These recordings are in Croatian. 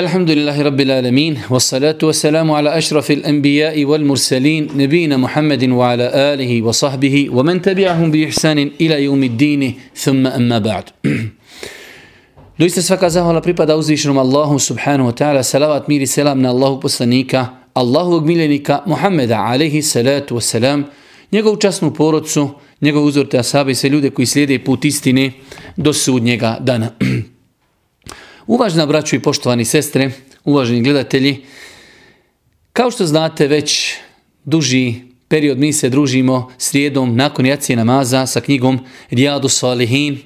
الحمد لله رب العالمين والصلاة والسلام على أشرف الأنبياء والمرسلين نبينا محمد وعلى آله وصحبه ومن تبعهم بإحسان إلى يوم الدين ثم أما بعد Doista svaka zahvala pripada uzvišenom Allahu subhanahu wa ta'ala, salavat, mir i selam na Allahu poslanika, Allahovog miljenika Muhammeda alaihi salatu wa salam, njegovu časnu porodcu, njegov uzor te asabe i sve ljude koji slijede put istine do sudnjega dana. Uvažena braću i poštovani sestre, uvaženi gledatelji, kao što znate već duži period mi se družimo srijedom nakon jacije namaza sa knjigom Rijadu Salihin,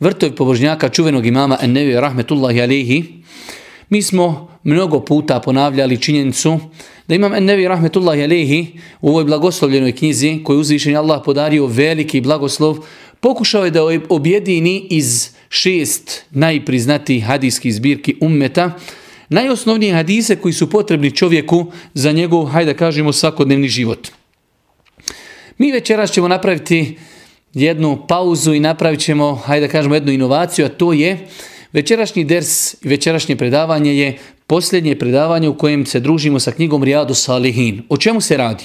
vrtovi pobožnjaka čuvenog imama Ennevi Rahmetullahi Alehi. Mi smo mnogo puta ponavljali činjenicu da imam Ennevi Rahmetullahi Alehi u ovoj blagoslovljenoj knjizi koju uzvišen Allah podario veliki blagoslov, pokušao je da objedini iz šest najpriznatijih hadijskih zbirki ummeta, najosnovnije hadise koji su potrebni čovjeku za njegov, hajde kažemo, svakodnevni život. Mi večeras ćemo napraviti jednu pauzu i napravit ćemo, hajde da kažemo, jednu inovaciju, a to je večerašnji ders i večerašnje predavanje je posljednje predavanje u kojem se družimo sa knjigom Rijadu Salihin. O čemu se radi?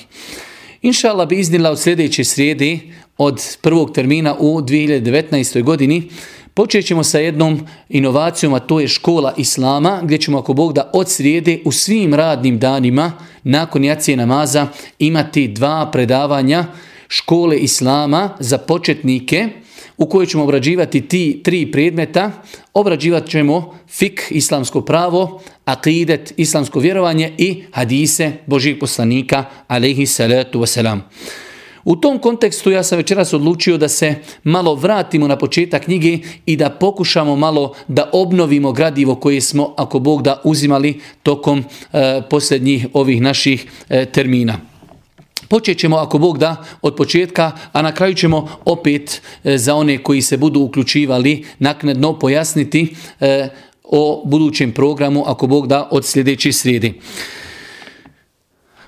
Inša Allah bi iznila od sljedeće srijede od prvog termina u 2019. godini Počet ćemo sa jednom inovacijom, a to je škola Islama, gdje ćemo ako Bog da od srijede u svim radnim danima, nakon jacije namaza, imati dva predavanja škole Islama za početnike, u kojoj ćemo obrađivati ti tri predmeta. Obrađivat ćemo fik, islamsko pravo, akidet, islamsko vjerovanje i hadise Božih poslanika, alaihi salatu wasalam. U tom kontekstu ja sam večeras odlučio da se malo vratimo na početak knjige i da pokušamo malo da obnovimo gradivo koje smo, ako Bog da, uzimali tokom e, posljednjih ovih naših e, termina. Počet ćemo, ako Bog da, od početka, a na kraju ćemo opet e, za one koji se budu uključivali naknadno pojasniti e, o budućem programu, ako Bog da, od sljedeće srijede.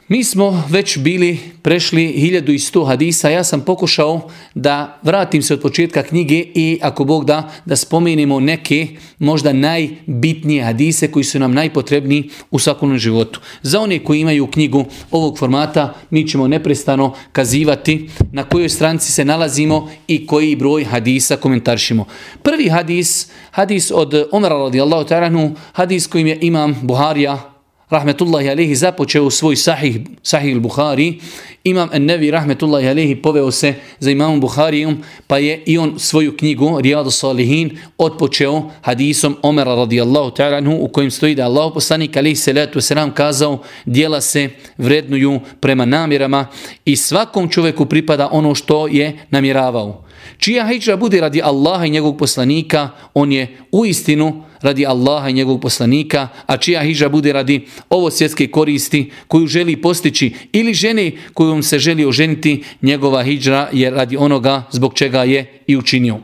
Mi smo već bili prešli 1100 hadisa, ja sam pokušao da vratim se od početka knjige i ako Bog da, da spomenemo neke možda najbitnije hadise koji su nam najpotrebniji u svakom životu. Za one koji imaju knjigu ovog formata, mi ćemo neprestano kazivati na kojoj stranci se nalazimo i koji broj hadisa komentaršimo. Prvi hadis, hadis od Omara radijallahu ta'ala, hadis kojim je imam Buharija rahmetullahi alihi započeo svoj sahih, sahih Buhari, imam Ennevi rahmetullahi alihi poveo se za imamom Buharijom, pa je i on svoju knjigu Rijadu Salihin odpočeo hadisom Omera radijallahu ta'ala u kojem stoji da Allah poslanik alihi salatu wasalam kazao dijela se vrednuju prema namjerama i svakom čovjeku pripada ono što je namjeravao. Čija hijđa bude radi Allaha i njegovog poslanika, on je u istinu radi Allaha i njegovog poslanika, a čija hiža bude radi ovo svjetske koristi koju želi postići ili žene kojom se želi oženiti, njegova hijđa je radi onoga zbog čega je i učinio.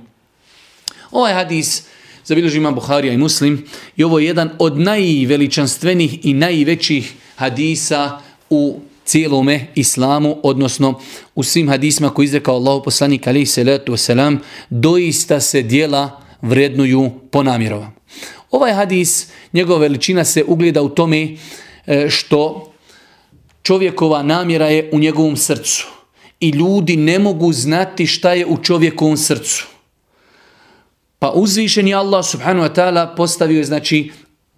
Ovaj hadis zabilježi ima Buharija i Muslim i ovo je jedan od najveličanstvenih i najvećih hadisa u cijelome islamu, odnosno u svim hadisma koji izrekao Allahu poslanik alaihi salatu wasalam, doista se dijela vrednuju po namjerova. Ovaj hadis, njegova veličina se ugleda u tome e, što čovjekova namjera je u njegovom srcu i ljudi ne mogu znati šta je u čovjekovom srcu. Pa uzvišeni Allah subhanahu wa ta'ala postavio je znači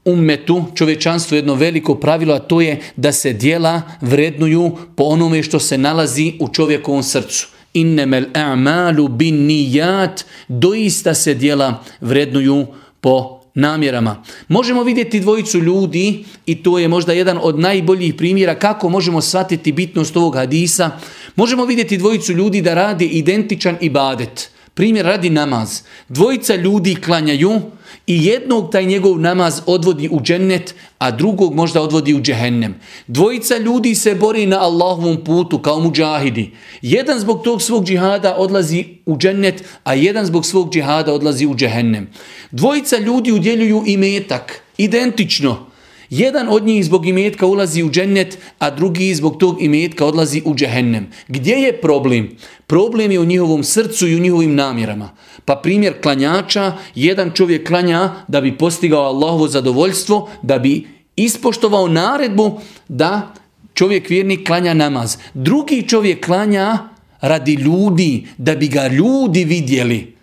ummetu, čovječanstvo jedno veliko pravilo, a to je da se dijela vrednuju po onome što se nalazi u čovjekovom srcu. Innemel a'malu bin nijat, doista se dijela vrednuju po namjerama. Možemo vidjeti dvojicu ljudi i to je možda jedan od najboljih primjera kako možemo shvatiti bitnost ovog hadisa. Možemo vidjeti dvojicu ljudi da radi identičan ibadet. Primjer radi namaz. Dvojica ljudi klanjaju, i jednog taj njegov namaz odvodi u džennet, a drugog možda odvodi u džehennem. Dvojica ljudi se bori na Allahovom putu kao muđahidi. Jedan zbog tog svog džihada odlazi u džennet, a jedan zbog svog džihada odlazi u džehennem. Dvojica ljudi udjeljuju i metak, identično. Jedan od njih zbog imetka ulazi u džennet, a drugi zbog tog imetka odlazi u džehennem. Gdje je problem? Problem je u njihovom srcu i u njihovim namjerama. Pa primjer klanjača, jedan čovjek klanja da bi postigao Allahovo zadovoljstvo, da bi ispoštovao naredbu da čovjek vjernik klanja namaz. Drugi čovjek klanja radi ljudi, da bi ga ljudi vidjeli.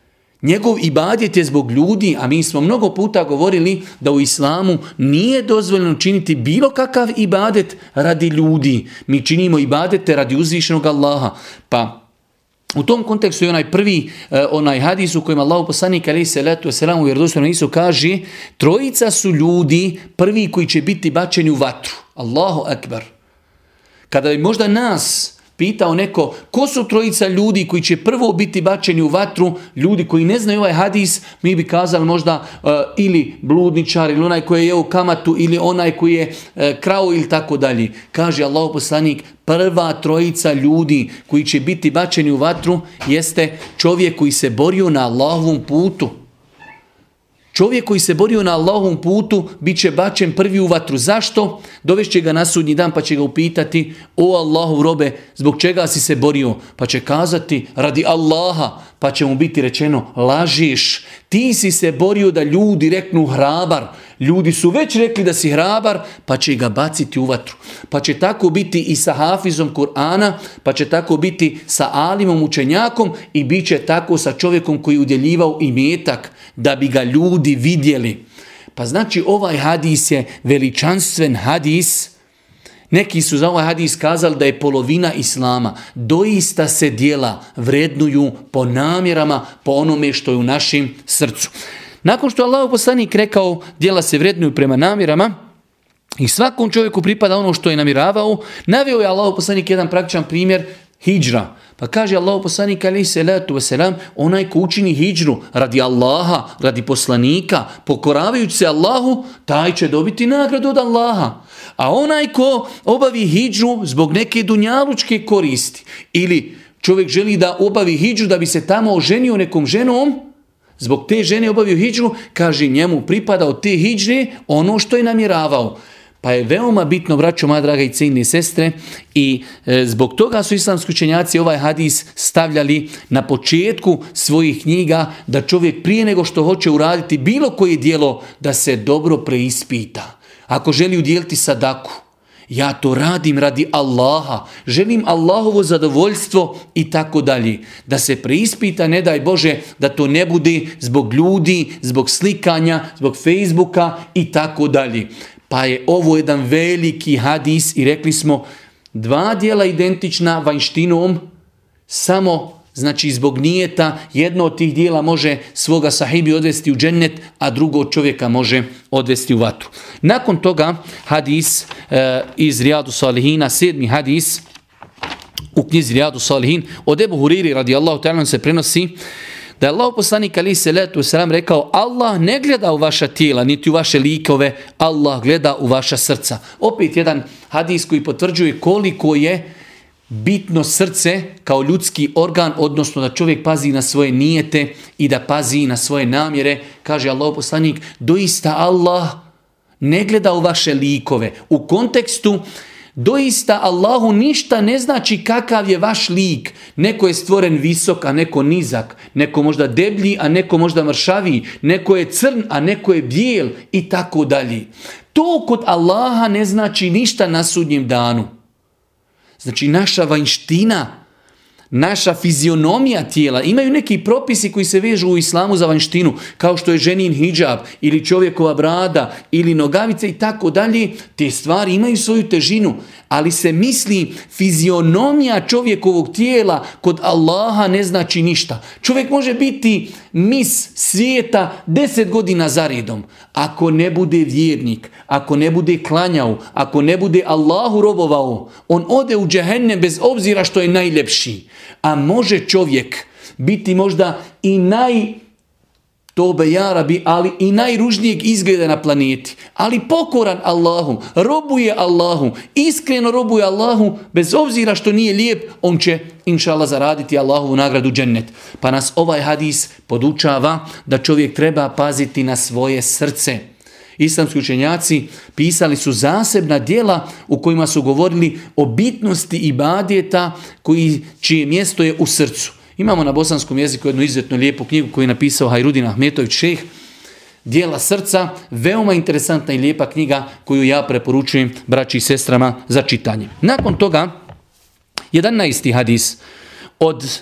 Njegov ibadet je zbog ljudi, a mi smo mnogo puta govorili da u islamu nije dozvoljeno činiti bilo kakav ibadet radi ljudi. Mi činimo ibadete radi uzvišenog Allaha. Pa u tom kontekstu je onaj prvi eh, onaj hadis u kojem Allah poslanik ali se letu selam u vjerodostojnom Isu kaže trojica su ljudi prvi koji će biti bačeni u vatru. Allahu akbar. Kada bi možda nas pitao neko ko su trojica ljudi koji će prvo biti bačeni u vatru, ljudi koji ne znaju ovaj hadis, mi bi kazali možda uh, ili bludničar ili onaj koji je u kamatu ili onaj koji je uh, krao ili tako dalje. Kaže Allah poslanik, prva trojica ljudi koji će biti bačeni u vatru jeste čovjek koji se borio na Allahovom putu. Čovjek koji se borio na Allahovom putu bit će bačen prvi u vatru. Zašto? Dovešće ga na sudnji dan pa će ga upitati o Allahu robe, zbog čega si se borio? Pa će kazati radi Allaha, pa će mu biti rečeno lažiš. Ti si se borio da ljudi reknu hrabar. Ljudi su već rekli da si hrabar, pa će ga baciti u vatru. Pa će tako biti i sa hafizom Kur'ana, pa će tako biti sa alimom učenjakom i bit će tako sa čovjekom koji udjeljivao imetak da bi ga ljudi vidjeli. Pa znači ovaj hadis je veličanstven hadis. Neki su za ovaj hadis kazali da je polovina islama. Doista se dijela vrednuju po namjerama, po onome što je u našim srcu. Nakon što je Allah poslanik rekao dijela se vrednuju prema namjerama, i svakom čovjeku pripada ono što je namiravao, naveo je Allah poslanik jedan praktičan primjer hijđra. Pa kaže Allah poslanik alaih salatu wasalam, onaj ko učini hijđru radi Allaha, radi poslanika, pokoravajući se Allahu, taj će dobiti nagradu od Allaha. A onaj ko obavi hijđru zbog neke dunjalučke koristi ili čovjek želi da obavi hijđru da bi se tamo oženio nekom ženom, zbog te žene obavio hijđru, kaže njemu pripada od te hijđre ono što je namjeravao. Pa je veoma bitno, braćo, moja draga i cijenine sestre, i e, zbog toga su islamski učenjaci ovaj hadis stavljali na početku svojih knjiga da čovjek prije nego što hoće uraditi bilo koje dijelo, da se dobro preispita. Ako želi udjeliti sadaku, ja to radim radi Allaha, želim Allahovo zadovoljstvo i tako dalje. Da se preispita, ne daj Bože, da to ne bude zbog ljudi, zbog slikanja, zbog Facebooka i tako dalje. Pa je ovo jedan veliki hadis i rekli smo dva dijela identična vanjštinom, samo znači zbog nijeta jedno od tih dijela može svoga sahibi odvesti u džennet, a drugo čovjeka može odvesti u vatu. Nakon toga hadis e, iz Rijadu Salihina, sedmi hadis u knjizi Rijadu Salihin, od Ebu Huriri radijallahu ta'ala se prenosi da je Allah poslanik ali selam rekao Allah ne gleda u vaša tijela niti u vaše likove, Allah gleda u vaša srca. Opet jedan hadis koji potvrđuje koliko je bitno srce kao ljudski organ, odnosno da čovjek pazi na svoje nijete i da pazi na svoje namjere, kaže Allah poslanik, doista Allah ne gleda u vaše likove. U kontekstu Doista Allahu ništa ne znači kakav je vaš lik. Neko je stvoren visok, a neko nizak. Neko možda deblji, a neko možda mršaviji. Neko je crn, a neko je bijel i tako dalje. To kod Allaha ne znači ništa na sudnjem danu. Znači naša vanjština naša fizionomija tijela, imaju neki propisi koji se vežu u islamu za vanštinu, kao što je ženin hijab ili čovjekova brada ili nogavice i tako dalje, te stvari imaju svoju težinu, ali se misli fizionomija čovjekovog tijela kod Allaha ne znači ništa. Čovjek može biti mis svijeta deset godina za redom. Ako ne bude vjernik, ako ne bude klanjao, ako ne bude Allahu robovao, on ode u džehennem bez obzira što je najljepši. A može čovjek biti možda i naj tobe jarabi, ali i najružnijeg izgleda na planeti. Ali pokoran Allahu, robuje Allahu, iskreno robuje Allahu, bez obzira što nije lijep, on će, inša Allah, zaraditi Allahovu nagradu džennet. Pa nas ovaj hadis podučava da čovjek treba paziti na svoje srce. Islamski učenjaci pisali su zasebna dijela u kojima su govorili o bitnosti ibadeta koji, čije mjesto je u srcu. Imamo na bosanskom jeziku jednu izuzetno lijepu knjigu koju je napisao Hajrudin Ahmetović šeh, Dijela srca, veoma interesantna i lijepa knjiga koju ja preporučujem braći i sestrama za čitanje. Nakon toga, 11. hadis od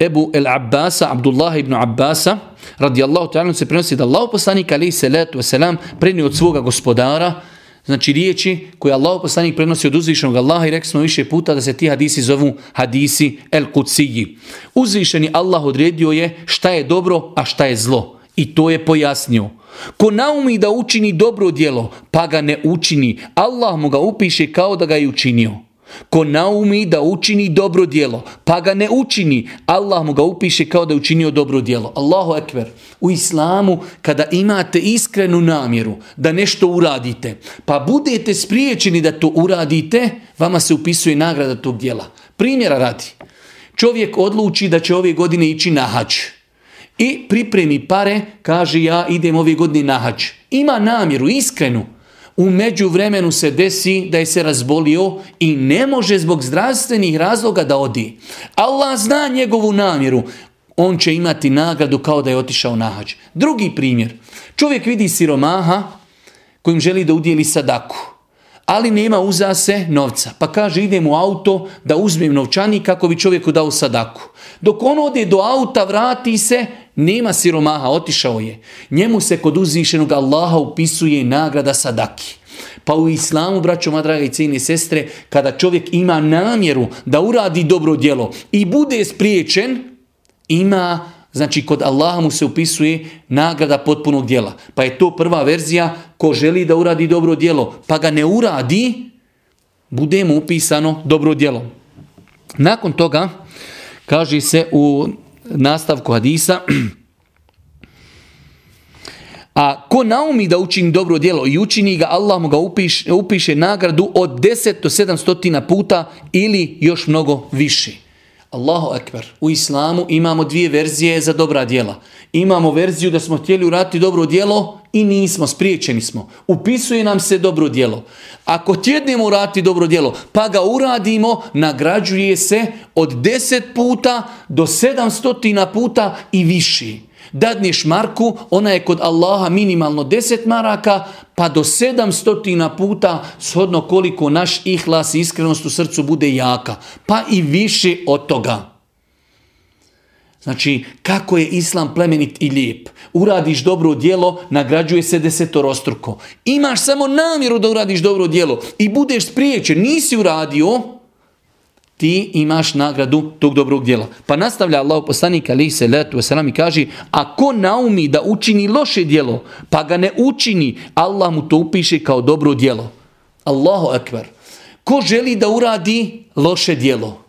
Ebu El Abbasa, Abdullah ibn Abbasa, radijallahu ta'ala, se prenosi da Allah poslanik alaih salatu wasalam prenio od svoga gospodara, znači riječi koje Allah poslanik prenosi od uzvišenog Allaha i rekli smo više puta da se ti hadisi zovu hadisi El Kuciji. Uzvišeni Allah odredio je šta je dobro, a šta je zlo. I to je pojasnio. Ko naumi da učini dobro djelo, pa ga ne učini, Allah mu ga upiše kao da ga je učinio. Ko naumi da učini dobro djelo, pa ga ne učini, Allah mu ga upiše kao da je učinio dobro djelo. Allahu ekber. U islamu, kada imate iskrenu namjeru da nešto uradite, pa budete spriječeni da to uradite, vama se upisuje nagrada tog djela. Primjera radi. Čovjek odluči da će ove godine ići na hađ. I pripremi pare, kaže ja idem ove godine na hađ. Ima namjeru, iskrenu. U međuvremenu se desi da je se razbolio i ne može zbog zdravstvenih razloga da odi. Allah zna njegovu namjeru. On će imati nagradu kao da je otišao na hađ. Drugi primjer. Čovjek vidi siromaha kojim želi da udjeli sadaku ali nema uza se novca. Pa kaže idem u auto da uzmem novčanik kako bi čovjeku dao sadaku. Dok on ode do auta, vrati se, nema siromaha, otišao je. Njemu se kod uzvišenog Allaha upisuje nagrada sadaki. Pa u islamu, braćo, moja draga i sestre, kada čovjek ima namjeru da uradi dobro djelo i bude spriječen, ima, znači kod Allaha mu se upisuje nagrada potpunog djela. Pa je to prva verzija, ko želi da uradi dobro djelo, pa ga ne uradi, bude mu upisano dobro djelo. Nakon toga, kaže se u nastavku hadisa, a ko naumi da učini dobro djelo i učini ga, Allah mu ga upiše, upiše nagradu od 10 do 700 puta ili još mnogo više. Allahu akbar. U islamu imamo dvije verzije za dobra djela. Imamo verziju da smo htjeli uraditi dobro djelo i nismo, spriječeni smo. Upisuje nam se dobro djelo. Ako tjednemo uraditi dobro djelo, pa ga uradimo, nagrađuje se od 10 puta do 700 puta i viši. Dadneš marku, ona je kod Allaha minimalno 10 maraka, pa do 700 puta, shodno koliko naš ihlas i iskrenost u srcu bude jaka. Pa i više od toga. Znači, kako je islam plemenit i lijep. Uradiš dobro djelo, nagrađuje se desetorostruko. Imaš samo namjeru da uradiš dobro djelo i budeš spriječen, nisi uradio, ti imaš nagradu tog dobrog djela. Pa nastavlja Allah poslanik ali se letu i kaže, ako naumi da učini loše djelo, pa ga ne učini, Allah mu to upiše kao dobro djelo. Allahu akbar. Ko želi da uradi loše djelo?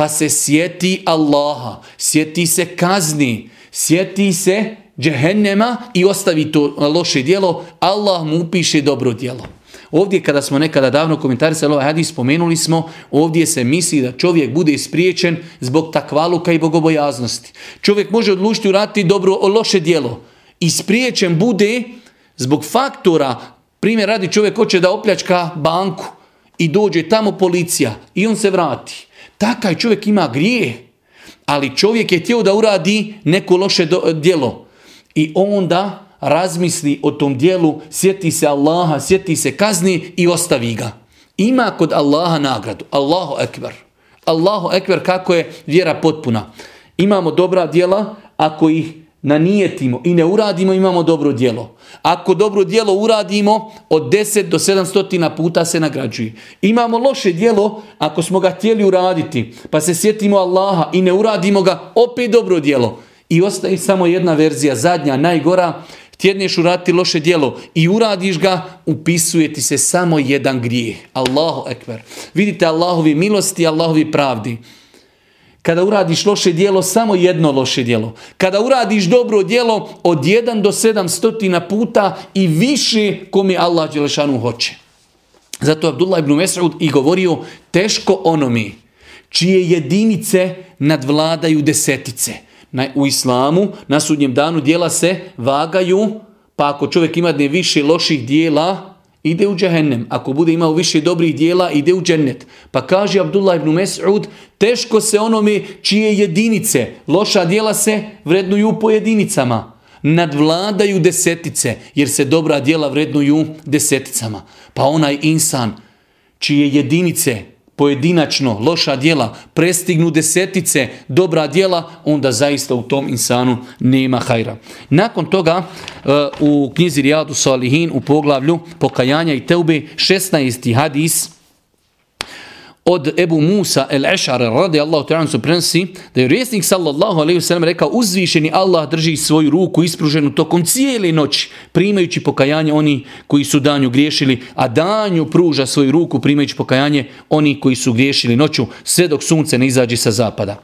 Pa se sjeti Allaha, sjeti se kazni, sjeti se džehennema i ostavi to loše djelo, Allah mu upiše dobro djelo. Ovdje kada smo nekada davno komentarisali ovaj hadis, spomenuli smo, ovdje se misli da čovjek bude ispriječen zbog takvaluka i bogobojaznosti. Čovjek može odlučiti uraditi dobro loše djelo. Ispriječen bude zbog faktora, primjer radi čovjek hoće da opljačka banku i dođe tamo policija i on se vrati. Takav čovjek ima grije, ali čovjek je htio da uradi neko loše djelo. I onda razmisli o tom dijelu, sjeti se Allaha, sjeti se kazni i ostavi ga. Ima kod Allaha nagradu. Allahu ekber. Allahu ekber kako je vjera potpuna. Imamo dobra djela, ako ih nanijetimo i ne uradimo, imamo dobro djelo. Ako dobro djelo uradimo, od 10 do 700 puta se nagrađuje. Imamo loše djelo, ako smo ga htjeli uraditi, pa se sjetimo Allaha i ne uradimo ga, opet dobro djelo. I ostaje samo jedna verzija, zadnja, najgora, tjedneš uraditi loše djelo i uradiš ga, upisuje ti se samo jedan grijeh. Allahu ekber. Vidite Allahovi milosti, Allahovi pravdi. Kada uradiš loše djelo, samo jedno loše djelo. Kada uradiš dobro djelo, od 1 do 700 puta i više kom je Allah Đelešanu hoće. Zato Abdullah ibn Mes'ud i govorio, teško onomi čije jedinice nadvladaju desetice. Na, u islamu na sudnjem danu dijela se vagaju pa ako čovjek ima ne više loših dijela, ide u džehennem. Ako bude imao više dobrih dijela, ide u džennet. Pa kaže Abdullah ibn Mes'ud, teško se onome čije jedinice, loša dijela se vrednuju po jedinicama. Nadvladaju desetice, jer se dobra dijela vrednuju deseticama. Pa onaj insan, čije jedinice, pojedinačno loša djela prestignu desetice dobra djela, onda zaista u tom insanu nema hajra. Nakon toga e, u knjizi Rijadu Salihin u poglavlju pokajanja i teube 16. hadis od Ebu Musa el-Ešara radi Allahu ta'ala su prenosi da je resnik sallallahu alaihi wasallam rekao uzvišeni Allah drži svoju ruku ispruženu tokom cijele noći primajući pokajanje oni koji su danju griješili a danju pruža svoju ruku primajući pokajanje oni koji su griješili noću sve dok sunce ne izađe sa zapada.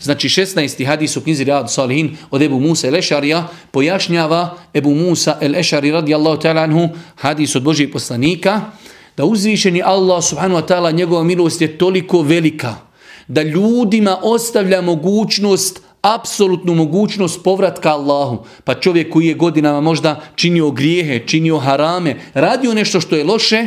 Znači 16. hadis u knjizi Riyadu Salihin od Ebu Musa el-Ešarija pojašnjava Ebu Musa el-Ešari radi Allahu ta'ala anhu hadis od Božih poslanika da uzvišeni Allah subhanahu wa ta'ala njegova milost je toliko velika da ljudima ostavlja mogućnost apsolutnu mogućnost povratka Allahu. Pa čovjek koji je godinama možda činio grijehe, činio harame, radio nešto što je loše,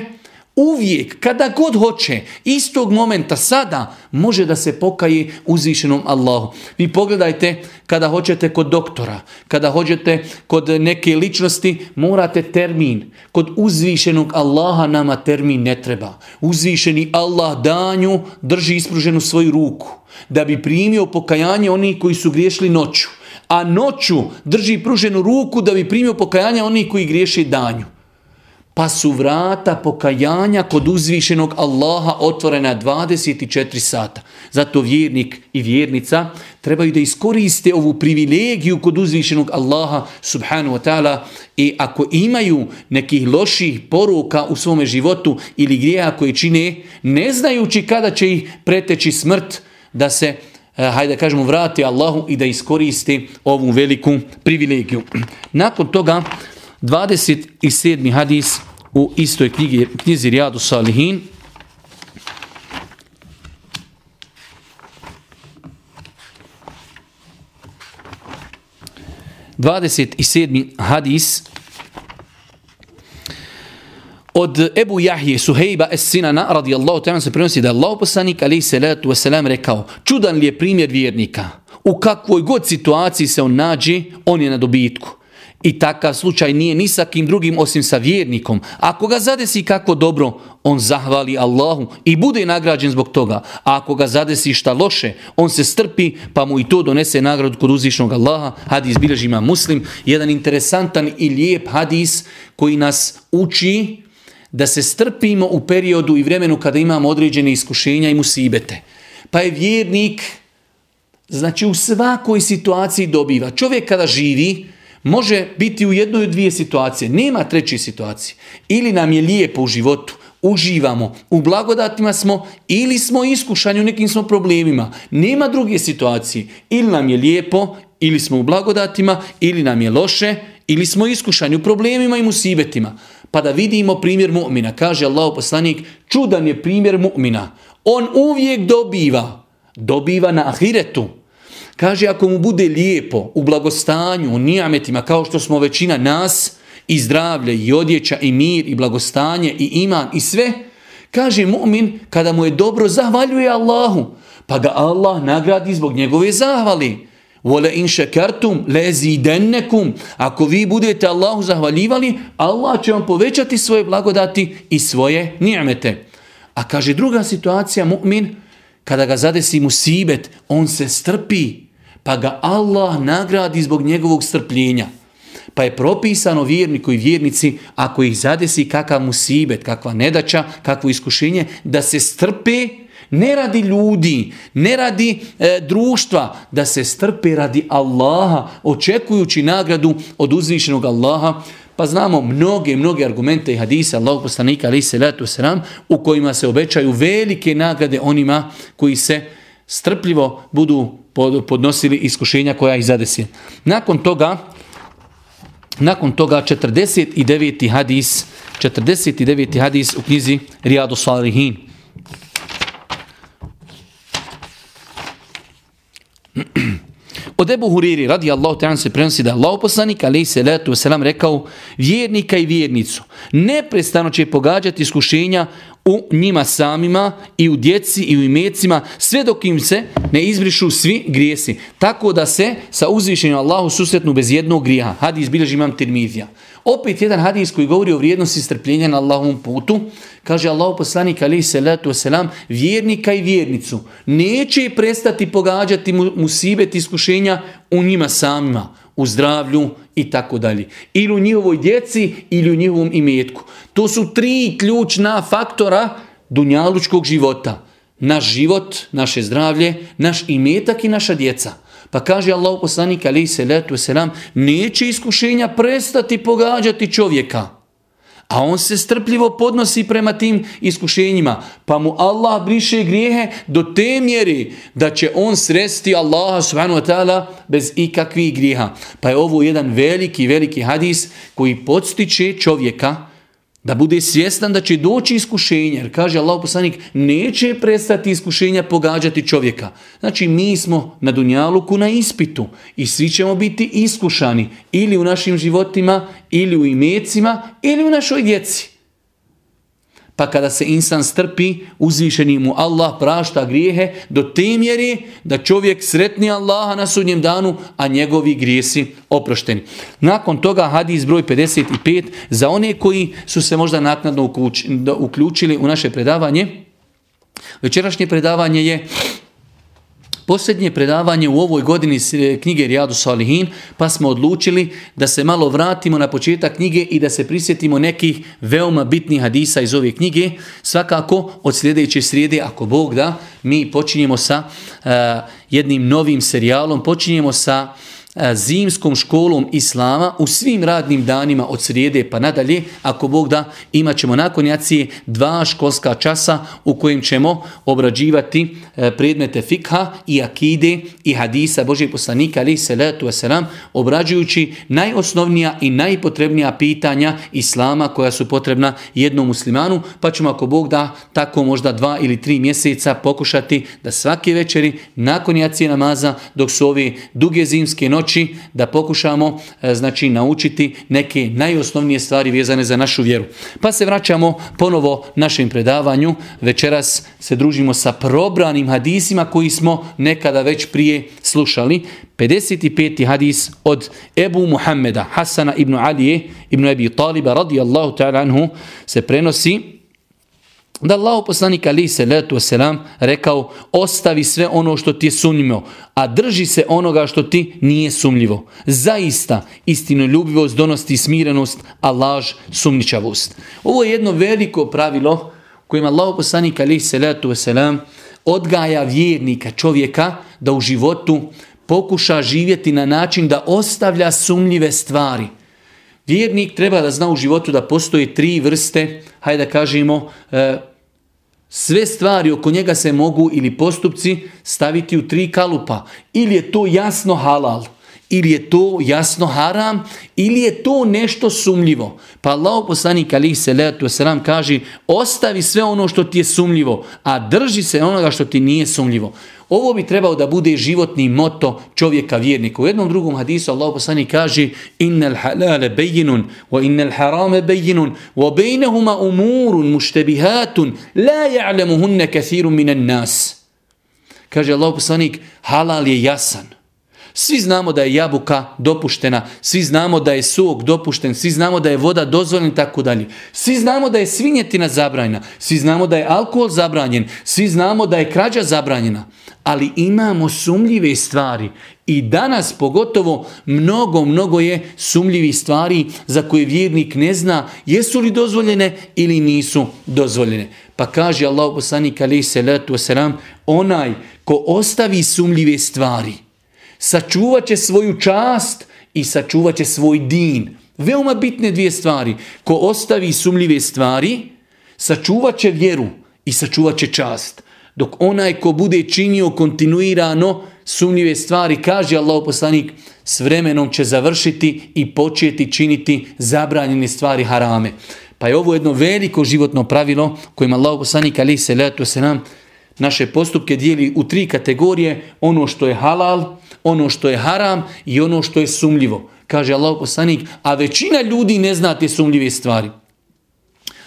uvijek, kada god hoće, istog momenta, sada, može da se pokaje uzvišenom Allahu. Vi pogledajte, kada hoćete kod doktora, kada hoćete kod neke ličnosti, morate termin. Kod uzvišenog Allaha nama termin ne treba. Uzvišeni Allah danju drži ispruženu svoju ruku, da bi primio pokajanje onih koji su griješili noću. A noću drži pruženu ruku da bi primio pokajanje onih koji griješi danju pa su vrata pokajanja kod uzvišenog Allaha otvorena 24 sata. Zato vjernik i vjernica trebaju da iskoriste ovu privilegiju kod uzvišenog Allaha subhanahu wa ta'ala i ako imaju nekih loših poruka u svome životu ili grijeha koje čine, ne znajući kada će ih preteći smrt, da se eh, hajde da kažemo, vrati Allahu i da iskoriste ovu veliku privilegiju. Nakon toga, 27. hadis u istoj knjigi, knjizi Rijadu Salihin. Dvadeset i sedmi hadis od Ebu Jahije Suhejba es Sinana radijallahu ta'ala se prenosi da je Allah poslanik alaih salatu wasalam rekao čudan li je primjer vjernika u kakvoj god situaciji se on nađe on je na dobitku i takav slučaj nije ni sa kim drugim osim sa vjernikom. Ako ga zadesi kako dobro, on zahvali Allahu i bude nagrađen zbog toga. A ako ga zadesi šta loše, on se strpi pa mu i to donese nagradu kod uzvišnog Allaha. Hadis bilježi ima muslim. Jedan interesantan i lijep hadis koji nas uči da se strpimo u periodu i vremenu kada imamo određene iskušenja i musibete. Pa je vjernik, znači u svakoj situaciji dobiva. Čovjek kada živi, može biti u jednoj od dvije situacije. Nema treće situacije. Ili nam je lijepo u životu, uživamo, u blagodatima smo ili smo iskušani u nekim smo problemima. Nema druge situacije. Ili nam je lijepo, ili smo u blagodatima, ili nam je loše, ili smo iskušani u problemima i musibetima. Pa da vidimo primjer mu'mina. Kaže Allah poslanik, čudan je primjer mu'mina. On uvijek dobiva. Dobiva na ahiretu Kaže, ako mu bude lijepo, u blagostanju, u nijametima, kao što smo većina nas, i zdravlje, i odjeća, i mir, i blagostanje, i iman, i sve, kaže mu'min, kada mu je dobro, zahvaljuje Allahu, pa ga Allah nagradi zbog njegove zahvali. Vole in šekartum lezidennekum. Ako vi budete Allahu zahvaljivali, Allah će vam povećati svoje blagodati i svoje nijamete. A kaže druga situacija, mu'min, kada ga zadesi musibet, on se strpi pa ga Allah nagradi zbog njegovog strpljenja. Pa je propisano vjerniku i vjernici, ako ih zadesi kakav musibet, kakva nedača, kakvo iskušenje, da se strpe ne radi ljudi, ne radi e, društva, da se strpe radi Allaha, očekujući nagradu od uzvišenog Allaha, pa znamo mnoge, mnoge argumente i hadise Allahog poslanika, ali se sram, u kojima se obećaju velike nagrade onima koji se strpljivo budu podnosili iskušenja koja ih zadesi. Nakon toga, nakon toga 49. hadis, 49. hadis u knjizi Rijadu Salihin. Od Ebu Huriri radi Allah ta'ala se prenosi da Allah poslanik alaih salatu wasalam rekao vjernika i vjernicu neprestano će pogađati iskušenja u njima samima i u djeci i u imecima sve dok im se ne izbrišu svi grijesi. Tako da se sa uzvišenjem Allahu susretnu bez jednog grijeha. Hadis bilježi imam Tirmidija. Opet jedan hadis koji govori o vrijednosti strpljenja na Allahovom putu. Kaže Allah poslanik alaih salatu wasalam vjernika i vjernicu neće prestati pogađati musibet iskušenja u njima samima u zdravlju i tako dalje. Ili u njihovoj djeci ili u njihovom imetku. To su tri ključna faktora dunjalučkog života. Naš život, naše zdravlje, naš imetak i naša djeca. Pa kaže Allah poslanik alaih salatu wasalam neće iskušenja prestati pogađati čovjeka a on se strpljivo podnosi prema tim iskušenjima, pa mu Allah briše grijehe do te mjeri da će on sresti Allaha subhanahu wa ta'ala bez ikakvih grijeha. Pa je ovo jedan veliki, veliki hadis koji podstiče čovjeka da bude svjestan da će doći iskušenje, jer kaže Allah poslanik, neće prestati iskušenja pogađati čovjeka. Znači mi smo na Dunjaluku na ispitu i svi ćemo biti iskušani ili u našim životima, ili u imecima, ili u našoj djeci. Pa kada se insan strpi, uzvišeni mu Allah prašta grijehe do te mjeri da čovjek sretni Allaha na sudnjem danu, a njegovi grijesi oprošteni. Nakon toga hadis broj 55 za one koji su se možda naknadno uključili u naše predavanje. Večerašnje predavanje je Posljednje predavanje u ovoj godini knjige Rijadu Salihin, pa smo odlučili da se malo vratimo na početak knjige i da se prisjetimo nekih veoma bitnih hadisa iz ove knjige. Svakako od sljedeće srijede, ako Bog da, mi počinjemo sa uh, jednim novim serijalom, počinjemo sa E, zimskom školom Islama u svim radnim danima od srijede pa nadalje, ako Bog da, imat ćemo nakon jacije dva školska časa u kojim ćemo obrađivati e, predmete fikha i akide i hadisa Božeg poslanika ali salatu wasalam, obrađujući najosnovnija i najpotrebnija pitanja Islama koja su potrebna jednom muslimanu, pa ćemo ako Bog da tako možda dva ili tri mjeseca pokušati da svake večeri nakon jacije namaza dok su ove duge zimske noći noći da pokušamo e, znači naučiti neke najosnovnije stvari vezane za našu vjeru. Pa se vraćamo ponovo našem predavanju. Večeras se družimo sa probranim hadisima koji smo nekada već prije slušali. 55. hadis od Ebu Muhammeda Hasana ibn Alije ibn Abi Taliba radijallahu ta'ala anhu se prenosi da Allah poslanik ali se letu selam rekao ostavi sve ono što ti je sumnjivo, a drži se onoga što ti nije sumnjivo. Zaista istinoljubivost donosti smirenost, a laž sumničavost. Ovo je jedno veliko pravilo kojim Allah poslanik ali se letu selam odgaja vjernika čovjeka da u životu pokuša živjeti na način da ostavlja sumnjive stvari. Vjernik treba da zna u životu da postoje tri vrste, hajde da kažemo, e, sve stvari oko njega se mogu ili postupci staviti u tri kalupa. Ili je to jasno halal, ili je to jasno haram, ili je to nešto sumljivo. Pa Allah poslanik alih salatu wasalam kaže ostavi sve ono što ti je sumljivo, a drži se onoga što ti nije sumljivo. Ovo bi trebao da bude životni moto čovjeka vjernika. U jednom drugom hadisu Allah poslani kaže innal halale bejinun wa innal harame bejinun wa bejnehuma umurun muštebihatun la ja'lemuhunne kathirun minan nas. Kaže Allah poslanik halal je jasan. Svi znamo da je jabuka dopuštena, svi znamo da je sok dopušten, svi znamo da je voda dozvoljena i tako dalje. Svi znamo da je svinjetina zabranjena, svi znamo da je alkohol zabranjen, svi znamo da je krađa zabranjena ali imamo sumljive stvari i danas pogotovo mnogo, mnogo je sumljivih stvari za koje vjernik ne zna jesu li dozvoljene ili nisu dozvoljene. Pa kaže Allah poslanik alaih salatu wasalam, onaj ko ostavi sumljive stvari, sačuvat će svoju čast i sačuvat će svoj din. Veoma bitne dvije stvari. Ko ostavi sumljive stvari, sačuvat će vjeru i sačuvat će čast. Dok onaj ko bude činio kontinuirano sumnjive stvari, kaže Allah poslanik, s vremenom će završiti i početi činiti zabranjene stvari harame. Pa je ovo jedno veliko životno pravilo kojim Allah poslanik ali se letu se nam naše postupke dijeli u tri kategorije, ono što je halal, ono što je haram i ono što je sumljivo. Kaže Allah poslanik, a većina ljudi ne zna te sumljive stvari.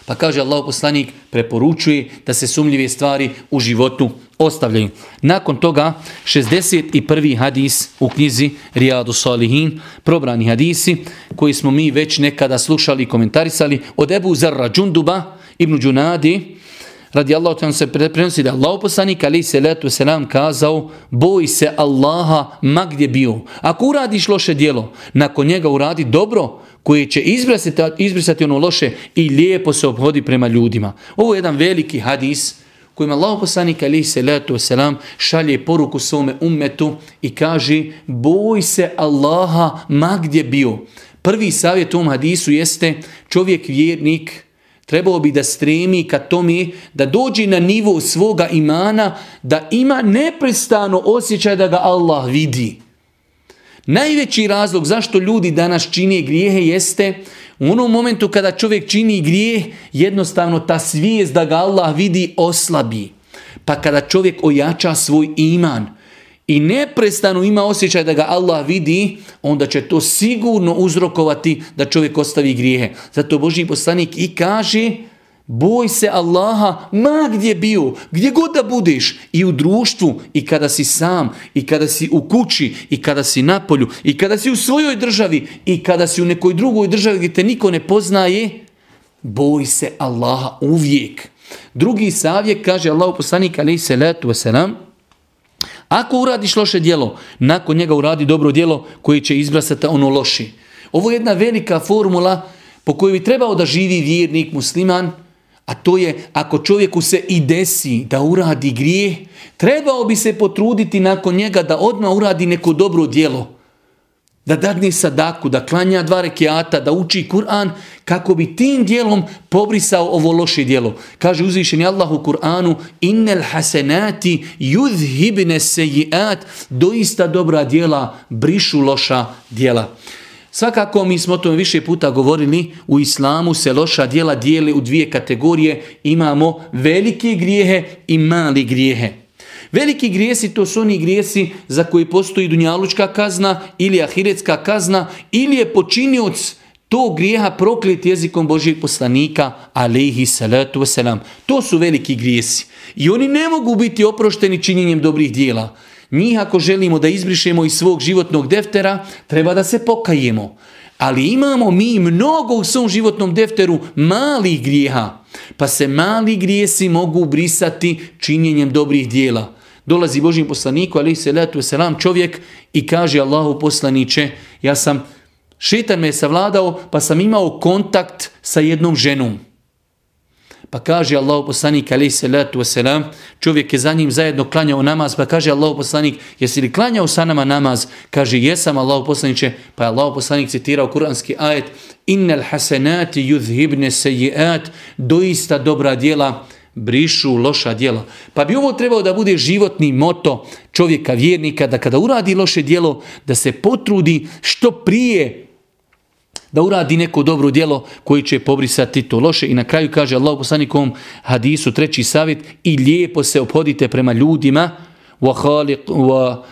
Pa kaže Allah poslanik, preporučuje da se sumljive stvari u životu ostavljaju. Nakon toga 61. hadis u knjizi Rijadu Salihin, probrani hadisi koji smo mi već nekada slušali i komentarisali od Ebu Zarra Džunduba ibn Džunadi radi Allah se prenosi da Allah poslanik ali se letu selam kazao boj se Allaha ma gdje bio. Ako uradiš loše djelo, nakon njega uradi dobro koje će izbrisati, izbrisati ono loše i lijepo se obhodi prema ljudima. Ovo je jedan veliki hadis kojim Allah poslanik ali se letu selam šalje poruku svome ummetu i kaže boj se Allaha ma gdje bio. Prvi savjet u ovom hadisu jeste čovjek vjernik Trebao bi da stremi ka tome da dođe na nivo svoga imana, da ima neprestano osjećaj da ga Allah vidi. Najveći razlog zašto ljudi danas čine grijehe jeste u onom momentu kada čovjek čini grijeh, jednostavno ta svijest da ga Allah vidi oslabi. Pa kada čovjek ojača svoj iman, i neprestano ima osjećaj da ga Allah vidi, onda će to sigurno uzrokovati da čovjek ostavi grijehe. Zato Boži poslanik i kaže, boj se Allaha ma gdje bio, gdje god da budeš, i u društvu, i kada si sam, i kada si u kući, i kada si na polju, i kada si u svojoj državi, i kada si u nekoj drugoj državi gdje te niko ne poznaje, boj se Allaha uvijek. Drugi savjet kaže Allah poslanik alaih salatu wasalam, ako uradiš loše djelo, nakon njega uradi dobro djelo koji će izbrasati ono loši. Ovo je jedna velika formula po kojoj bi trebao da živi vjernik musliman, a to je ako čovjeku se i desi da uradi grijeh, trebao bi se potruditi nakon njega da odmah uradi neko dobro djelo da dadne sadaku, da klanja dva rekiata, da uči Kur'an, kako bi tim dijelom pobrisao ovo loše dijelo. Kaže uzvišeni Allah u Kur'anu, innel hasenati yudhibne sejiat, doista dobra dijela brišu loša dijela. Svakako mi smo o tome više puta govorili, u islamu se loša dijela dijeli u dvije kategorije, imamo velike grijehe i mali grijehe. Veliki grijesi to su oni grijesi za koji postoji dunjalučka kazna ili ahiretska kazna ili je počinioc tog grijeha proklet jezikom Božijeg poslanika alaihi salatu wasalam. To su veliki grijesi. I oni ne mogu biti oprošteni činjenjem dobrih dijela. Njih ako želimo da izbrišemo iz svog životnog deftera, treba da se pokajemo. Ali imamo mi mnogo u svom životnom defteru malih grijeha. Pa se mali grijesi mogu brisati činjenjem dobrih dijela. Dolazi Božim poslaniku, ali se letu selam čovjek i kaže Allahu poslaniće, ja sam, šetan me je savladao, pa sam imao kontakt sa jednom ženom. Pa kaže Allahu poslanik, ali se letu selam, čovjek je za njim zajedno klanjao namaz, pa kaže Allahu poslanik, jesi li klanjao sa nama namaz? Kaže, jesam Allahu poslaniće, pa je Allahu poslanik citirao kuranski ajet, innel hasenati yudhibne sejiat, doista dobra djela, brišu loša djela. Pa bi ovo trebao da bude životni moto čovjeka vjernika, da kada uradi loše djelo, da se potrudi što prije da uradi neko dobro djelo koji će pobrisati to loše. I na kraju kaže Allah poslanikom hadisu, treći savjet, i lijepo se obhodite prema ljudima, wa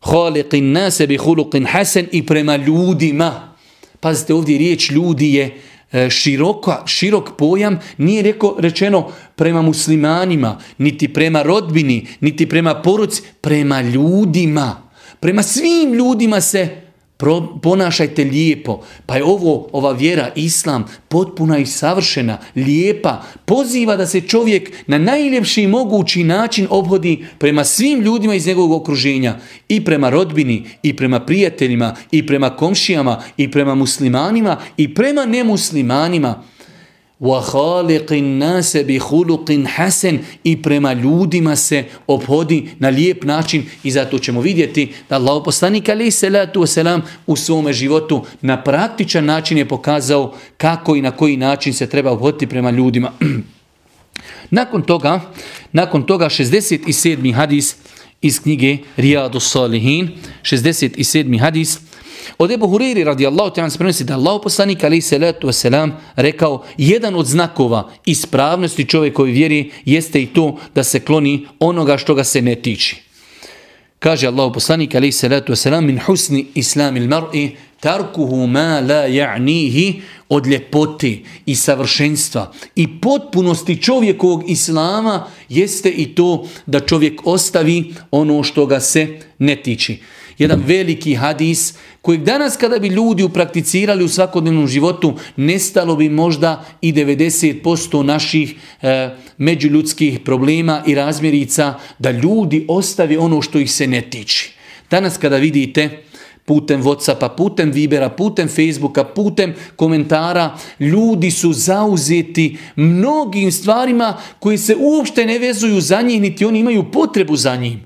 khaliqin nase bi khuluqin hasan i prema ljudima. Pazite, ovdje riječ ljudi je široka, širok pojam nije reko, rečeno prema muslimanima, niti prema rodbini, niti prema poruci, prema ljudima. Prema svim ljudima se Pro, ponašajte lijepo. Pa je ovo, ova vjera, islam, potpuna i savršena, lijepa. Poziva da se čovjek na najljepši mogući način obhodi prema svim ljudima iz njegovog okruženja. I prema rodbini, i prema prijateljima, i prema komšijama, i prema muslimanima, i prema nemuslimanima. وَخَالِقِ النَّاسَ بِهُلُقٍ حَسَنٍ i prema ljudima se obhodi na lijep način i zato ćemo vidjeti da Allah poslanik alaih salatu wasalam u svome životu na praktičan način je pokazao kako i na koji način se treba obhoditi prema ljudima. nakon toga, nakon toga 67. hadis iz knjige Rijadu Salihin, 67. hadis, od Ebu Huriri radijallahu ta'ala se prenosi da Allah poslanik ali salatu wasalam rekao jedan od znakova ispravnosti čovjekovi vjeri jeste i to da se kloni onoga što ga se ne tiči. Kaže Allah poslanik ali salatu wasalam min husni islamil mar'i tarkuhu ma la ja'nihi od ljepote i savršenstva i potpunosti čovjekovog islama jeste i to da čovjek ostavi ono što ga se ne tiči jedan veliki hadis kojeg danas kada bi ljudi uprakticirali u svakodnevnom životu nestalo bi možda i 90% naših e, međuljudskih problema i razmjerica da ljudi ostavi ono što ih se ne tiči. Danas kada vidite putem Whatsappa, putem Vibera, putem Facebooka, putem komentara, ljudi su zauzeti mnogim stvarima koji se uopšte ne vezuju za njih, niti oni imaju potrebu za njim.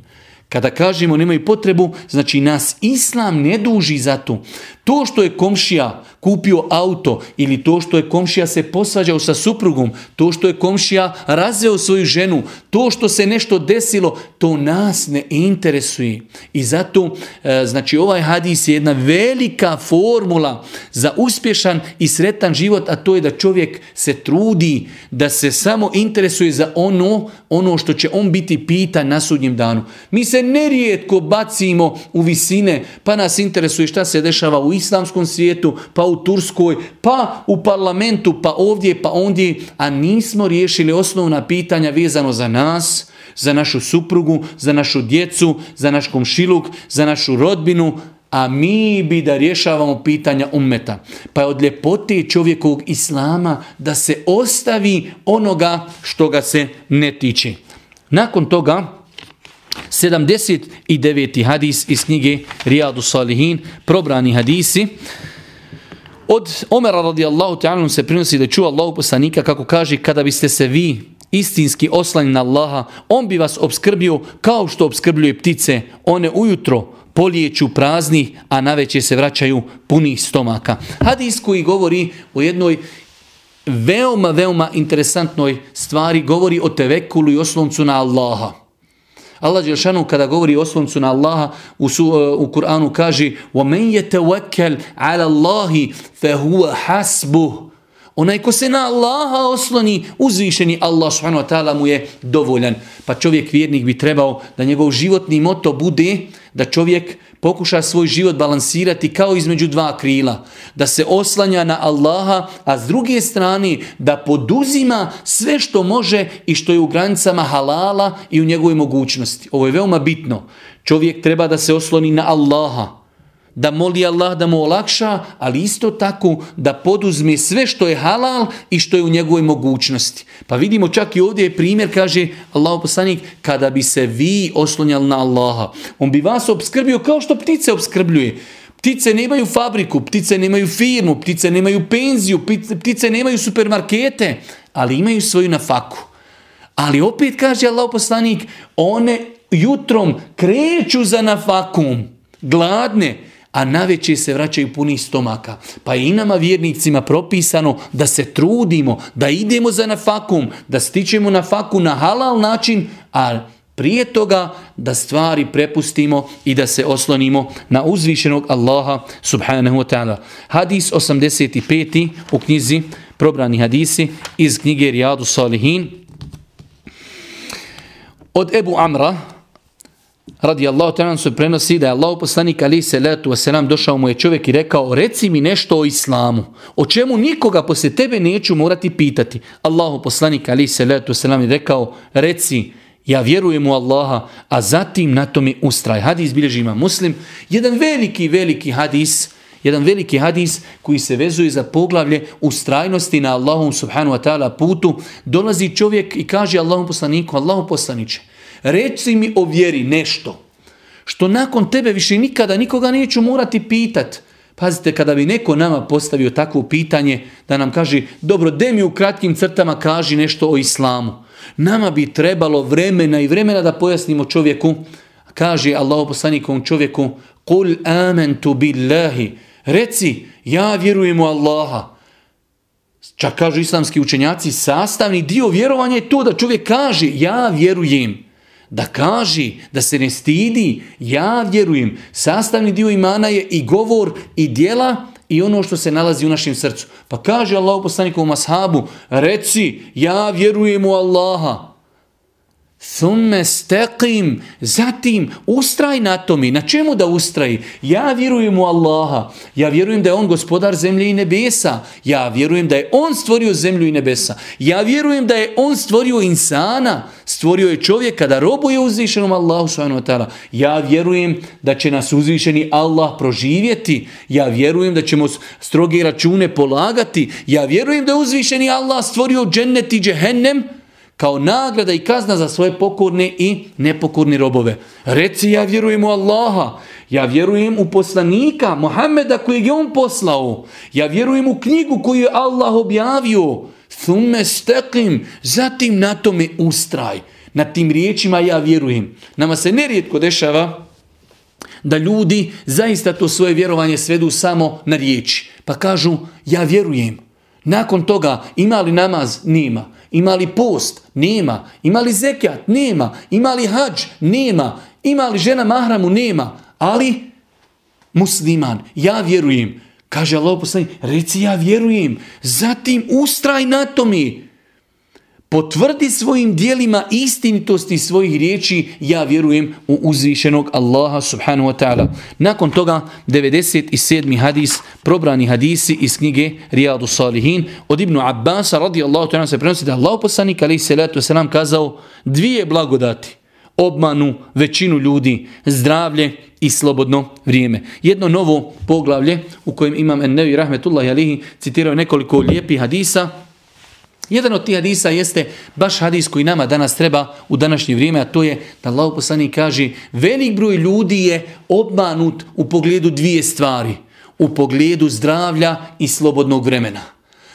Kada kažemo nemaju potrebu, znači nas islam ne duži za to. To što je komšija kupio auto ili to što je komšija se posvađao sa suprugom, to što je komšija razveo svoju ženu, to što se nešto desilo, to nas ne interesuje. I zato, e, znači ovaj hadis je jedna velika formula za uspješan i sretan život, a to je da čovjek se trudi, da se samo interesuje za ono, ono što će on biti pitan na sudnjem danu. Mi se nerijetko bacimo u visine, pa nas interesuje šta se dešava u islamskom svijetu, pa u Turskoj, pa u parlamentu, pa ovdje, pa ondje, a nismo riješili osnovna pitanja vezano za nas, za našu suprugu, za našu djecu, za naš komšiluk, za našu rodbinu, a mi bi da rješavamo pitanja ummeta. Pa je od ljepote čovjekovog islama da se ostavi onoga što ga se ne tiče. Nakon toga, 79. hadis iz knjige Rijadu Salihin, probrani hadisi, od Omera radijallahu ta'ala se prinosi da čuva Allahu poslanika kako kaže kada biste se vi istinski oslani na Allaha, on bi vas obskrbio kao što obskrbljuje ptice, one ujutro polijeću prazni, a naveće se vraćaju punih stomaka. Hadis koji govori o jednoj veoma, veoma interesantnoj stvari, govori o tevekulu i osloncu na Allaha. Allah Đelšanu kada govori osloncu na Allaha u, su, u Kur'anu kaže وَمَنْ يَتَوَكَّلْ عَلَى اللَّهِ فَهُوَ حَسْبُهُ Onaj ko se na Allaha osloni, uzvišeni Allah subhanahu wa ta'ala mu je dovoljan. Pa čovjek vjernik bi trebao da njegov životni moto bude da čovjek pokuša svoj život balansirati kao između dva krila, da se oslanja na Allaha, a s druge strane da poduzima sve što može i što je u granicama halala i u njegovoj mogućnosti. Ovo je veoma bitno. Čovjek treba da se osloni na Allaha, da moli Allah da mu olakša, ali isto tako da poduzme sve što je halal i što je u njegovoj mogućnosti. Pa vidimo čak i ovdje je primjer, kaže Allah poslanik, kada bi se vi oslonjali na Allaha, on bi vas obskrbio kao što ptice obskrbljuje. Ptice nemaju fabriku, ptice nemaju firmu, ptice nemaju penziju, ptice nemaju supermarkete, ali imaju svoju nafaku. Ali opet kaže Allah poslanik, one jutrom kreću za nafakom, gladne, a naveće se vraćaju puni stomaka. Pa je i nama vjernicima propisano da se trudimo, da idemo za nafakum, da stičemo nafaku na halal način, a prije toga da stvari prepustimo i da se oslonimo na uzvišenog Allaha subhanahu wa ta'ala. Hadis 85. u knjizi Probrani hadisi iz knjige Rijadu Salihin od Ebu Amra radi Allahu ta'ala se prenosi da je Allah poslanik ali se letu wasalam došao mu je čovjek i rekao reci mi nešto o islamu o čemu nikoga poslije tebe neću morati pitati. Allahu poslanik ali se letu wasalam je rekao reci ja vjerujem u Allaha a zatim na tome ustraj. Hadis bilježi ima muslim. Jedan veliki veliki hadis jedan veliki hadis koji se vezuje za poglavlje ustrajnosti na Allahom subhanu wa ta'ala putu. Dolazi čovjek i kaže Allahom poslaniku Allahom poslaniće Reci mi o vjeri nešto što nakon tebe više nikada nikoga neću morati pitat. Pazite, kada bi neko nama postavio takvo pitanje da nam kaže, dobro, de mi u kratkim crtama kaži nešto o islamu. Nama bi trebalo vremena i vremena da pojasnimo čovjeku, kaže Allah poslanikom čovjeku, Kul amentu billahi, reci, ja vjerujem u Allaha. Čak kažu islamski učenjaci, sastavni dio vjerovanja je to da čovjek kaže, ja vjerujem. Da kaži, da se ne stidi, ja vjerujem, sastavni dio imana je i govor i dijela i ono što se nalazi u našem srcu. Pa kaže Allah poslanikovom ashabu, reci, ja vjerujem u Allaha, Thumme steqim, zatim ustraj na tome. Na čemu da ustraji? Ja vjerujem u Allaha. Ja vjerujem da je On gospodar zemlje i nebesa. Ja vjerujem da je On stvorio zemlju i nebesa. Ja vjerujem da je On stvorio insana. Stvorio je čovjeka da robuje uzvišenom Allahu subhanahu Ja vjerujem da će nas uzvišeni Allah proživjeti. Ja vjerujem da ćemo stroge račune polagati. Ja vjerujem da je uzvišeni Allah stvorio džennet i džehennem kao nagrada i kazna za svoje pokorne i nepokorne robove. Reci ja vjerujem u Allaha, ja vjerujem u poslanika Muhammeda kojeg je on poslao, ja vjerujem u knjigu koju je Allah objavio, thumme zatim na tome ustraj. Na tim riječima ja vjerujem. Nama se nerijetko dešava da ljudi zaista to svoje vjerovanje svedu samo na riječi. Pa kažu ja vjerujem. Nakon toga ima li namaz? Nima. Ima li post? Nema. Ima li zekijat? Nema. Ima li hađ? Nema. Ima li žena mahramu? Nema. Ali musliman, ja vjerujem. Kaže Allah poslanik, reci ja vjerujem. Zatim ustraj na tome potvrdi svojim dijelima istinitosti svojih riječi, ja vjerujem u uzvišenog Allaha subhanahu wa ta'ala. Nakon toga 97. hadis, probrani hadisi iz knjige Rijadu Salihin od Ibnu Abbasa radijallahu ta'ala se prenosi da Allah poslanik alaih salatu wasalam kazao dvije blagodati obmanu većinu ljudi, zdravlje i slobodno vrijeme. Jedno novo poglavlje u kojem imam Ennevi Rahmetullahi alihi citirao nekoliko lijepih hadisa jedan od tih hadisa jeste baš hadis koji nama danas treba u današnje vrijeme, a to je da Allah poslanik kaže velik broj ljudi je obmanut u pogledu dvije stvari. U pogledu zdravlja i slobodnog vremena.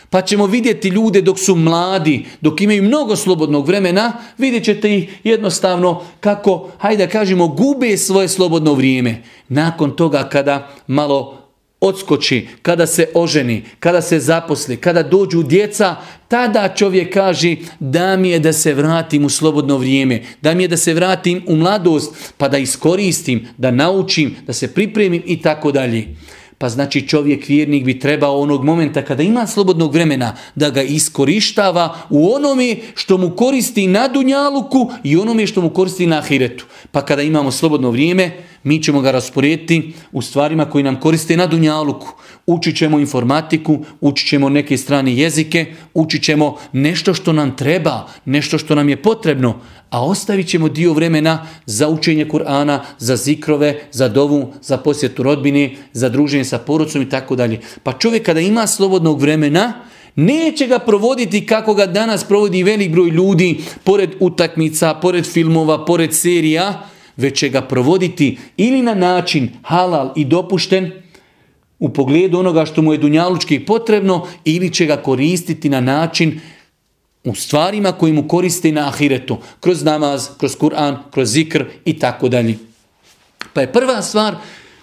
Pa ćemo vidjeti ljude dok su mladi, dok imaju mnogo slobodnog vremena, vidjet ćete ih jednostavno kako, hajde da kažemo, gube svoje slobodno vrijeme. Nakon toga kada malo odskoči, kada se oženi, kada se zaposli, kada dođu djeca, tada čovjek kaže da mi je da se vratim u slobodno vrijeme, da mi je da se vratim u mladost, pa da iskoristim, da naučim, da se pripremim i tako dalje. Pa znači čovjek vjernik bi trebao onog momenta kada ima slobodnog vremena da ga iskorištava u onome što mu koristi na dunjaluku i onome što mu koristi na ahiretu. Pa kada imamo slobodno vrijeme, mi ćemo ga rasporediti u stvarima koji nam koriste na dunjaluku. Učit ćemo informatiku, učit ćemo neke strane jezike, učit ćemo nešto što nam treba, nešto što nam je potrebno, a ostavit ćemo dio vremena za učenje Kur'ana, za zikrove, za dovu, za posjetu rodbine, za druženje sa porodcom i tako dalje. Pa čovjek kada ima slobodnog vremena, Neće ga provoditi kako ga danas provodi velik broj ljudi, pored utakmica, pored filmova, pored serija, već će ga provoditi ili na način halal i dopušten, u pogledu onoga što mu je dunjalučki potrebno, ili će ga koristiti na način u stvarima koji mu koriste na ahiretu, kroz namaz, kroz Kur'an, kroz zikr i tako dalje. Pa je prva stvar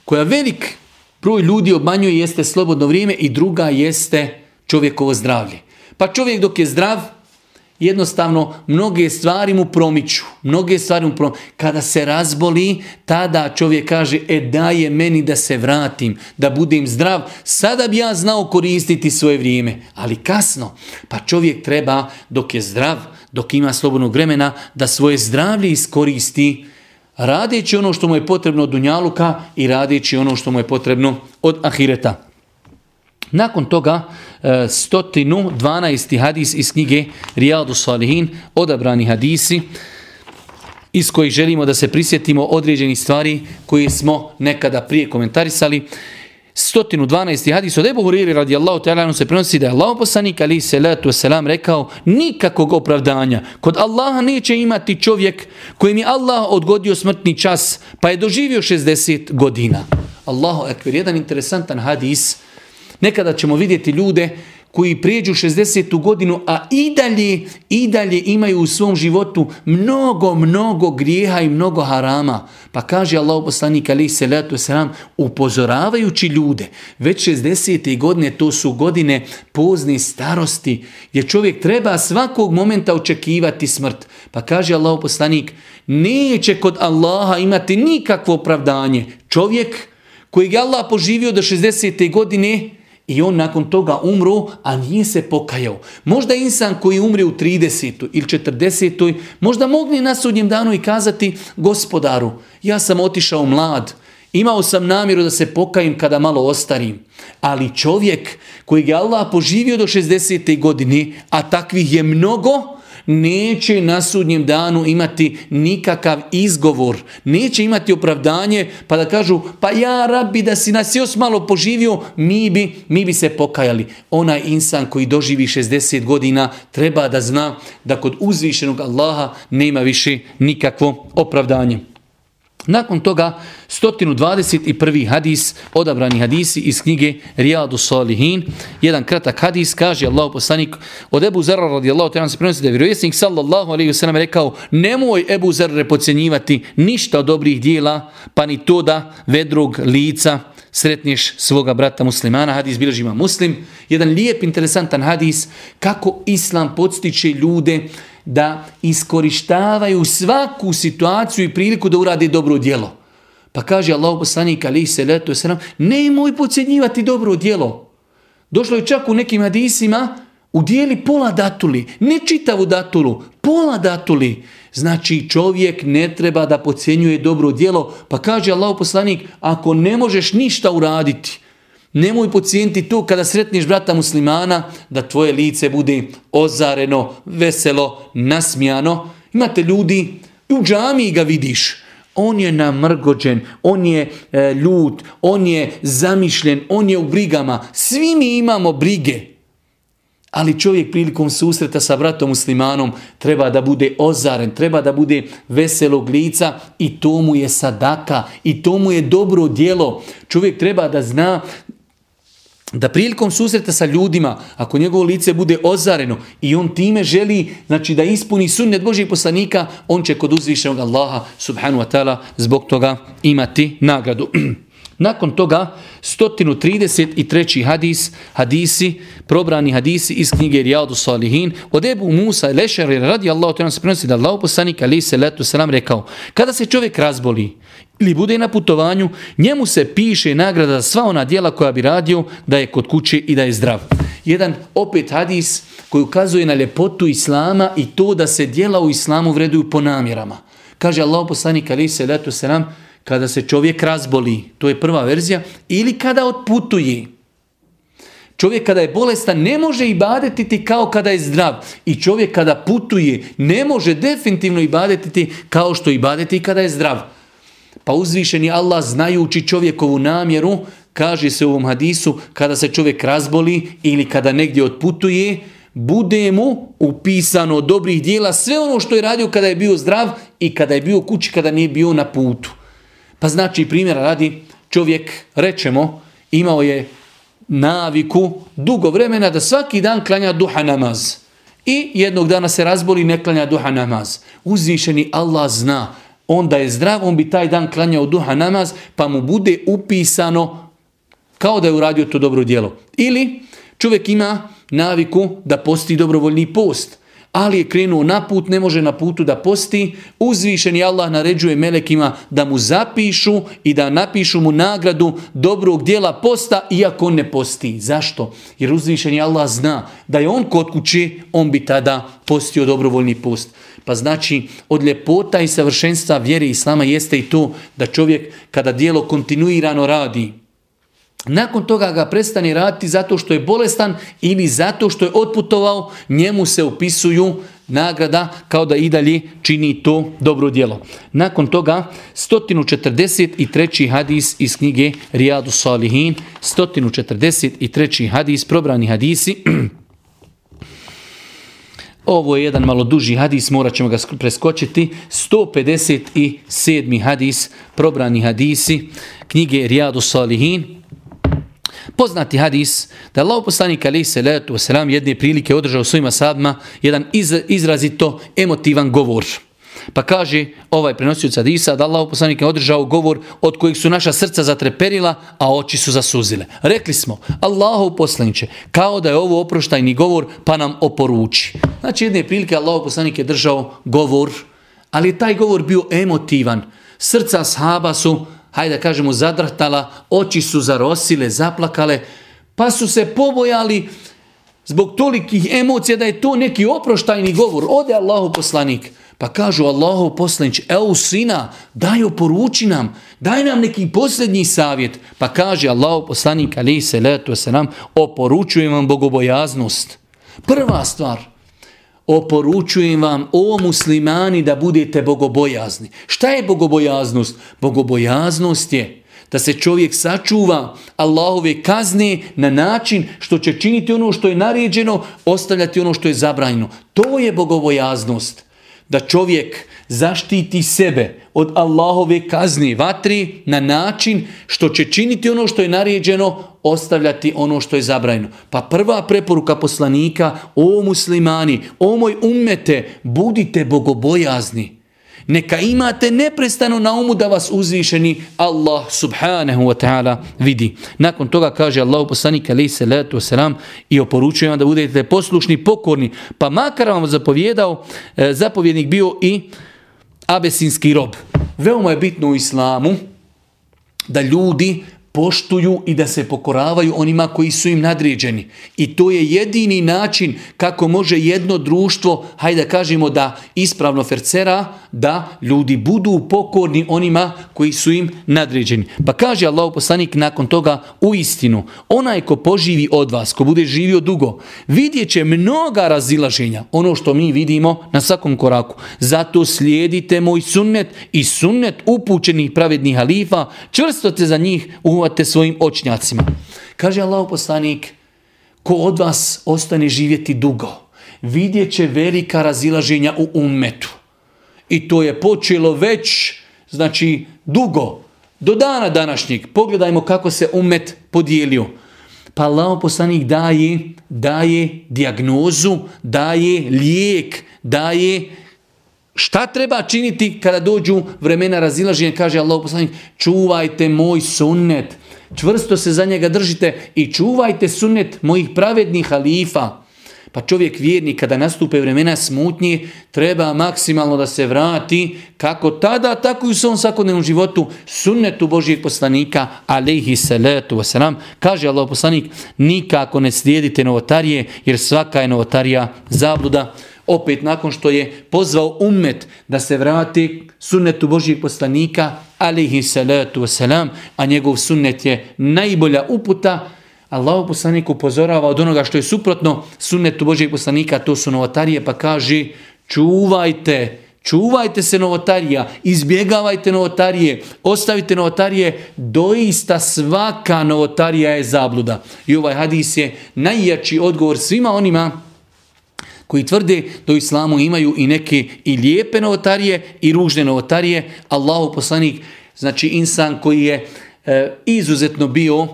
koja velik broj ljudi obmanjuje jeste slobodno vrijeme i druga jeste čovjekovo zdravlje. Pa čovjek dok je zdrav, jednostavno mnoge stvari mu promiču. Mnoge stvari mu promiču. Kada se razboli, tada čovjek kaže, e daje meni da se vratim, da budem zdrav. Sada bi ja znao koristiti svoje vrijeme. Ali kasno. Pa čovjek treba, dok je zdrav, dok ima slobodnog vremena, da svoje zdravlje iskoristi radeći ono što mu je potrebno od Dunjaluka i radeći ono što mu je potrebno od Ahireta. Nakon toga, e, stotinu, 12. hadis iz knjige Rijadu Salihin, odabrani hadisi, iz kojih želimo da se prisjetimo određenih stvari koje smo nekada prije komentarisali. 112. hadis od Ebu Huriri radijallahu ta'ala se prenosi da je Allah poslanik ali se letu selam rekao nikakvog opravdanja. Kod Allaha neće imati čovjek kojim je Allah odgodio smrtni čas pa je doživio 60 godina. Allahu ekber, jedan interesantan hadis Nekada ćemo vidjeti ljude koji prijeđu 60. godinu, a i dalje, i dalje imaju u svom životu mnogo, mnogo grijeha i mnogo harama. Pa kaže Allah poslanik ali se letu upozoravajući ljude, već 60. godine to su godine pozne starosti, gdje čovjek treba svakog momenta očekivati smrt. Pa kaže Allah poslanik, neće kod Allaha imati nikakvo opravdanje. Čovjek koji je Allah poživio do 60. godine, i on nakon toga umru, a nije se pokajao. Možda insan koji umri u 30. ili 40. možda mogli na sudnjem danu i kazati gospodaru, ja sam otišao mlad, imao sam namjeru da se pokajem kada malo ostarim. Ali čovjek koji je Allah poživio do 60. godine, a takvih je mnogo, neće na sudnjem danu imati nikakav izgovor, neće imati opravdanje pa da kažu pa ja rabi da si nas još malo poživio, mi bi, mi bi se pokajali. Onaj insan koji doživi 60 godina treba da zna da kod uzvišenog Allaha nema više nikakvo opravdanje. Nakon toga 121. hadis, odabrani hadisi iz knjige Rijadu Salihin. Jedan kratak hadis kaže Allah poslanik od Ebu Zerra radijallahu ta'ala se prenosi da je vjerovjesnik sallallahu alaihi wasallam rekao nemoj Ebu Zerre pocijenjivati ništa od dobrih dijela pa ni to da vedrog lica sretniješ svoga brata muslimana. Hadis bilježi muslim. Jedan lijep, interesantan hadis kako islam podstiče ljude da iskorištavaju svaku situaciju i priliku da urade dobro djelo. Pa kaže Allah poslanik ali se sram, nemoj podcjenjivati dobro djelo. Došlo je čak u nekim hadisima, udijeli pola datuli, ne čitavu datulu, pola datuli. Znači čovjek ne treba da podcjenjuje dobro djelo, pa kaže Allah poslanik, ako ne možeš ništa uraditi, Nemoj pocijeniti to kada sretniš brata muslimana da tvoje lice bude ozareno, veselo, nasmijano. Imate ljudi, u džamiji ga vidiš. On je namrgođen, on je e, ljut, on je zamišljen, on je u brigama. Svi mi imamo brige. Ali čovjek prilikom susreta sa bratom muslimanom treba da bude ozaren, treba da bude veselog lica i to mu je sadaka i to mu je dobro djelo. Čovjek treba da zna da prilikom susreta sa ljudima, ako njegovo lice bude ozareno i on time želi znači da ispuni sunnet Božih poslanika, on će kod uzvišenog Allaha subhanu wa ta'ala zbog toga imati nagradu. Nakon toga 133. hadis, hadisi, probrani hadisi iz knjige Rijadu Salihin, od Ebu Musa i Lešer radi Allah, to nam se prenosi da Allah poslanik ali se letu salam rekao, kada se čovjek razboli ili bude na putovanju, njemu se piše nagrada za sva ona dijela koja bi radio da je kod kuće i da je zdrav. Jedan opet hadis koji ukazuje na ljepotu Islama i to da se dijela u Islamu vreduju po namjerama. Kaže Allah poslanik ali se letu salam, kada se čovjek razboli, to je prva verzija, ili kada otputuje. Čovjek kada je bolestan ne može ibadetiti kao kada je zdrav. I čovjek kada putuje ne može definitivno ibadetiti kao što ibadeti kada je zdrav. Pa uzvišeni Allah znajući čovjekovu namjeru, kaže se u ovom hadisu, kada se čovjek razboli ili kada negdje otputuje, bude mu upisano od dobrih dijela sve ono što je radio kada je bio zdrav i kada je bio u kući, kada nije bio na putu. Pa znači primjera radi čovjek, rečemo, imao je naviku dugo vremena da svaki dan klanja duha namaz. I jednog dana se razboli ne klanja duha namaz. Uzvišeni Allah zna, onda je zdrav, on bi taj dan klanjao duha namaz, pa mu bude upisano kao da je uradio to dobro djelo. Ili čovjek ima naviku da posti dobrovoljni post ali je krenuo na put, ne može na putu da posti, uzvišeni Allah naređuje melekima da mu zapišu i da napišu mu nagradu dobrog dijela posta, iako on ne posti. Zašto? Jer uzvišeni Allah zna da je on kod kuće, on bi tada postio dobrovoljni post. Pa znači, od ljepota i savršenstva vjere Islama jeste i to da čovjek kada dijelo kontinuirano radi, nakon toga ga prestane raditi zato što je bolestan ili zato što je otputovao, njemu se upisuju nagrada kao da i dalje čini to dobro djelo. Nakon toga 143. hadis iz knjige Rijadu Salihin, 143. hadis, probrani hadisi, Ovo je jedan malo duži hadis, morat ćemo ga preskočiti. 157. hadis, probrani hadisi, knjige Rijadu Salihin, Poznati hadis da je Allah poslanik alaih salatu wasalam jedne prilike održao svojima sadma jedan iz, izrazito emotivan govor. Pa kaže ovaj prenosioc hadisa da Allah poslanik je održao govor od kojeg su naša srca zatreperila, a oči su zasuzile. Rekli smo, Allahu poslaniće, kao da je ovo oproštajni govor, pa nam oporuči. Znači jedne prilike Allah poslanik je držao govor, ali taj govor bio emotivan. Srca sahaba su, hajde da kažemo, zadrhtala, oči su zarosile, zaplakale, pa su se pobojali zbog tolikih emocija da je to neki oproštajni govor. Ode Allahu poslanik. Pa kažu Allahu poslanić, evo sina, daj oporuči nam, daj nam neki posljednji savjet. Pa kaže Allahu poslanik, ali se letu se nam, oporučujem vam bogobojaznost. Prva stvar, oporučujem vam, o muslimani, da budete bogobojazni. Šta je bogobojaznost? Bogobojaznost je da se čovjek sačuva Allahove kazne na način što će činiti ono što je naređeno, ostavljati ono što je zabranjeno. To je bogobojaznost da čovjek zaštiti sebe od Allahove kazni vatri na način što će činiti ono što je naređeno, ostavljati ono što je zabrajeno. Pa prva preporuka poslanika, o muslimani, o moj ummete, budite bogobojazni. Neka imate neprestano na umu da vas uzvišeni Allah subhanahu wa ta'ala vidi. Nakon toga kaže Allah poslanik alaih salatu wasalam i oporučuje vam da budete poslušni, pokorni. Pa makar vam zapovjedao, e, zapovjednik bio i abesinski rob. Veoma je bitno u islamu da ljudi poštuju i da se pokoravaju onima koji su im nadređeni. I to je jedini način kako može jedno društvo, hajde da kažemo da ispravno fercera, da ljudi budu pokorni onima koji su im nadređeni. Pa kaže Allah poslanik nakon toga u istinu, onaj ko poživi od vas, ko bude živio dugo, vidjet će mnoga razilaženja, ono što mi vidimo na svakom koraku. Zato slijedite moj sunnet i sunnet upućenih pravednih halifa, čvrsto te za njih uvate svojim očnjacima. Kaže Allah poslanik, ko od vas ostane živjeti dugo, vidjet će velika razilaženja u ummetu. I to je počelo već, znači, dugo, do dana današnjeg. Pogledajmo kako se umet podijelio. Pa Allah poslanik daje, daje diagnozu, daje lijek, daje šta treba činiti kada dođu vremena razilaženja, kaže Allah poslanik, čuvajte moj sunnet, čvrsto se za njega držite i čuvajte sunnet mojih pravednih halifa. Pa čovjek vjernik kada nastupe vremena smutnje treba maksimalno da se vrati kako tada, tako i u svom svakodnevnom životu sunnetu Božijeg poslanika alaihi salatu wasalam. Kaže Allah poslanik nikako ne slijedite novotarije jer svaka je novotarija zabluda. Opet nakon što je pozvao ummet da se vrati sunnetu Božijeg poslanika alaihi salatu wasalam, a njegov sunnet je najbolja uputa, Allah poslanik upozorava od onoga što je suprotno sunnetu Božijeg poslanika, to su novotarije, pa kaže čuvajte, čuvajte se novotarija, izbjegavajte novotarije, ostavite novotarije, doista svaka novotarija je zabluda. I ovaj hadis je najjači odgovor svima onima koji tvrde da u islamu imaju i neke i lijepe novotarije i ružne novotarije. Allahu poslanik, znači insan koji je e, izuzetno bio e,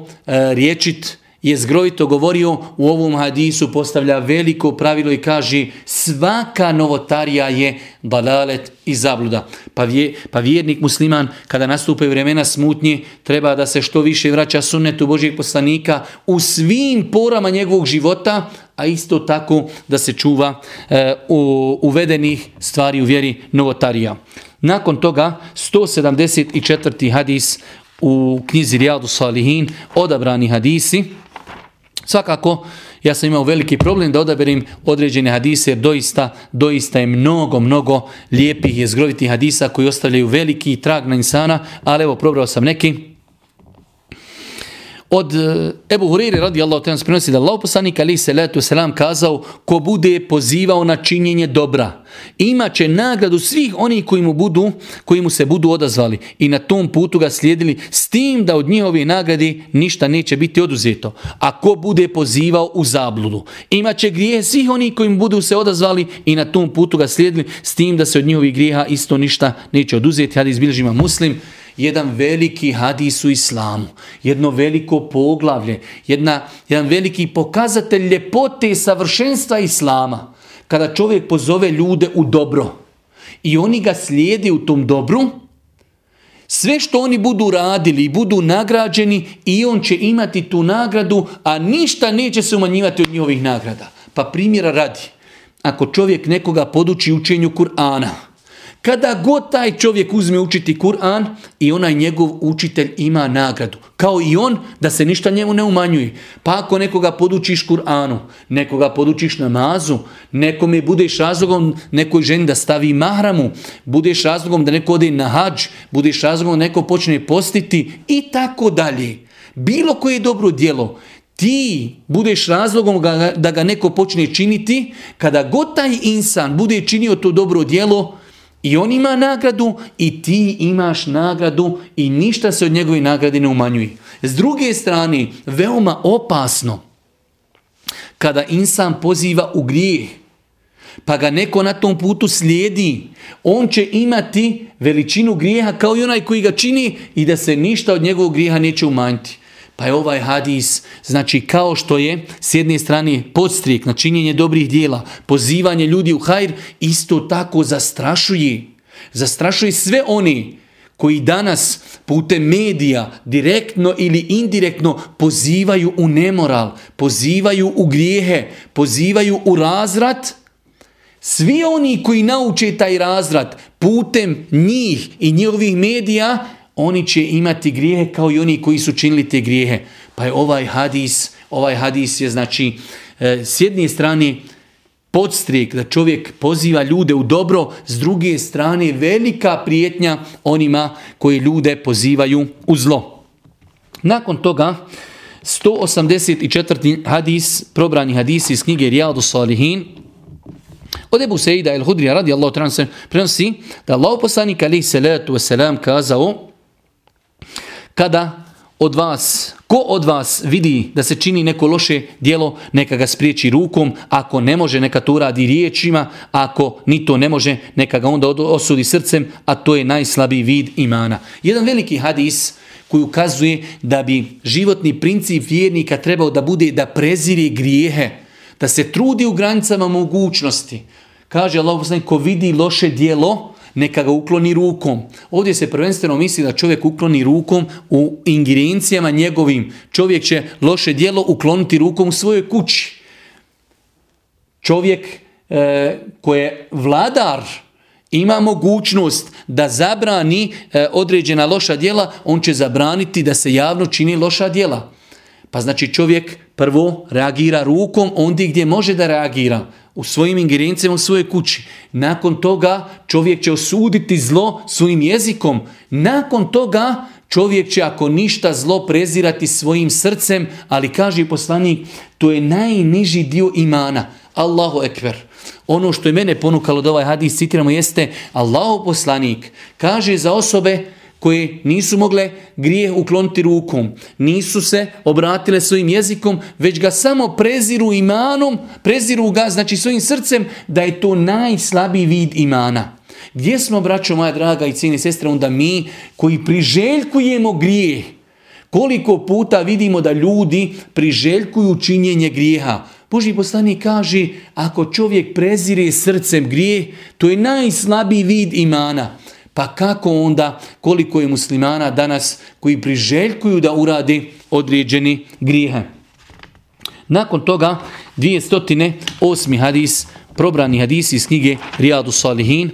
riječit, je zgrojito govorio u ovom hadisu, postavlja veliko pravilo i kaže svaka novotarija je balalet i zabluda. Pa, vje, pa vjernik musliman kada nastupe vremena smutnje treba da se što više vraća sunnetu Božijeg poslanika u svim porama njegovog života, a isto tako da se čuva e, u uvedenih stvari u vjeri novotarija. Nakon toga 174. hadis u knjizi Rijadu Salihin, odabrani hadisi, Svakako, ja sam imao veliki problem da odaberim određene hadise, jer doista, doista je mnogo, mnogo lijepih i zgrovitih hadisa koji ostavljaju veliki trag na insana, ali evo, probrao sam neki. Od e, Ebu Huriri radi Allah te prenosi da Allah poslanik ali se letu selam kazao ko bude pozivao na činjenje dobra imaće nagradu svih onih koji mu budu koji mu se budu odazvali i na tom putu ga slijedili s tim da od njihove nagradi ništa neće biti oduzeto. A ko bude pozivao u zabludu imaće grije svih onih koji mu budu se odazvali i na tom putu ga slijedili s tim da se od njihovih grijeha isto ništa neće oduzeti. Hadis bilježima muslim jedan veliki hadis u islamu, jedno veliko poglavlje, jedna, jedan veliki pokazatelj ljepote i savršenstva islama. Kada čovjek pozove ljude u dobro i oni ga slijede u tom dobru, sve što oni budu radili i budu nagrađeni i on će imati tu nagradu, a ništa neće se umanjivati od njihovih nagrada. Pa primjera radi, ako čovjek nekoga poduči učenju Kur'ana, kada god taj čovjek uzme učiti Kur'an i onaj njegov učitelj ima nagradu. Kao i on da se ništa njemu ne umanjuje. Pa ako nekoga podučiš Kur'anu, nekoga podučiš namazu, nekome budeš razlogom nekoj ženi da stavi mahramu, budeš razlogom da neko ode na hađ, budeš razlogom da neko počne postiti i tako dalje. Bilo koje dobro djelo, ti budeš razlogom da ga neko počne činiti, kada god taj insan bude činio to dobro djelo, i on ima nagradu i ti imaš nagradu i ništa se od njegove nagrade ne umanjuje. S druge strane, veoma opasno, kada insan poziva u grijeh, pa ga neko na tom putu slijedi, on će imati veličinu grijeha kao i onaj koji ga čini i da se ništa od njegovog grijeha neće umanjiti. Pa je ovaj hadis, znači kao što je s jedne strane podstrijek na činjenje dobrih dijela, pozivanje ljudi u hajr, isto tako zastrašuje. Zastrašuje sve oni koji danas putem medija direktno ili indirektno pozivaju u nemoral, pozivaju u grijehe, pozivaju u razrat. Svi oni koji nauče taj razrat putem njih i njihovih medija, oni će imati grijehe kao i oni koji su činili te grijehe. Pa je ovaj hadis, ovaj hadis je znači e, s jedne strane podstrijek da čovjek poziva ljude u dobro, s druge strane velika prijetnja onima koji ljude pozivaju u zlo. Nakon toga 184. hadis, probrani hadis iz knjige Rijadu Salihin, od Ebu Sejida el Hudrija radi Allah prenosi da Allah poslanik alaih salatu wasalam kazao kada od vas, ko od vas vidi da se čini neko loše djelo, neka ga spriječi rukom, ako ne može, neka to uradi riječima, ako ni to ne može, neka ga onda osudi srcem, a to je najslabiji vid imana. Jedan veliki hadis koji ukazuje da bi životni princip vjernika trebao da bude da prezire grijehe, da se trudi u granicama mogućnosti. Kaže Allah, ko vidi loše djelo, neka ga ukloni rukom. Ovdje se prvenstveno misli da čovjek ukloni rukom u ingerencijama njegovim. Čovjek će loše djelo ukloniti rukom u svojoj kući. Čovjek e, koji je vladar ima mogućnost da zabrani e, određena loša djela, on će zabraniti da se javno čini loša djela. Pa znači čovjek prvo reagira rukom ondje gdje može da reagira u svojim ingerencijama u svojoj kući. Nakon toga čovjek će osuditi zlo svojim jezikom. Nakon toga čovjek će ako ništa zlo prezirati svojim srcem, ali kaže poslanik, to je najniži dio imana. Allahu ekber. Ono što je mene ponukalo da ovaj hadis citiramo jeste Allahu poslanik kaže za osobe koje nisu mogle grijeh ukloniti rukom, nisu se obratile svojim jezikom, već ga samo preziru imanom, preziru ga, znači svojim srcem, da je to najslabiji vid imana. Gdje smo, braćo moja draga i cijeni sestre, onda mi koji priželjkujemo grijeh, koliko puta vidimo da ljudi priželjkuju činjenje grijeha. Boži poslanik kaže, ako čovjek prezire srcem grijeh, to je najslabiji vid imana. Pa kako onda, koliko je muslimana danas koji priželjkuju da uradi određeni grijehe. Nakon toga 208. hadis, probrani hadis iz knjige Rijadu Salihin.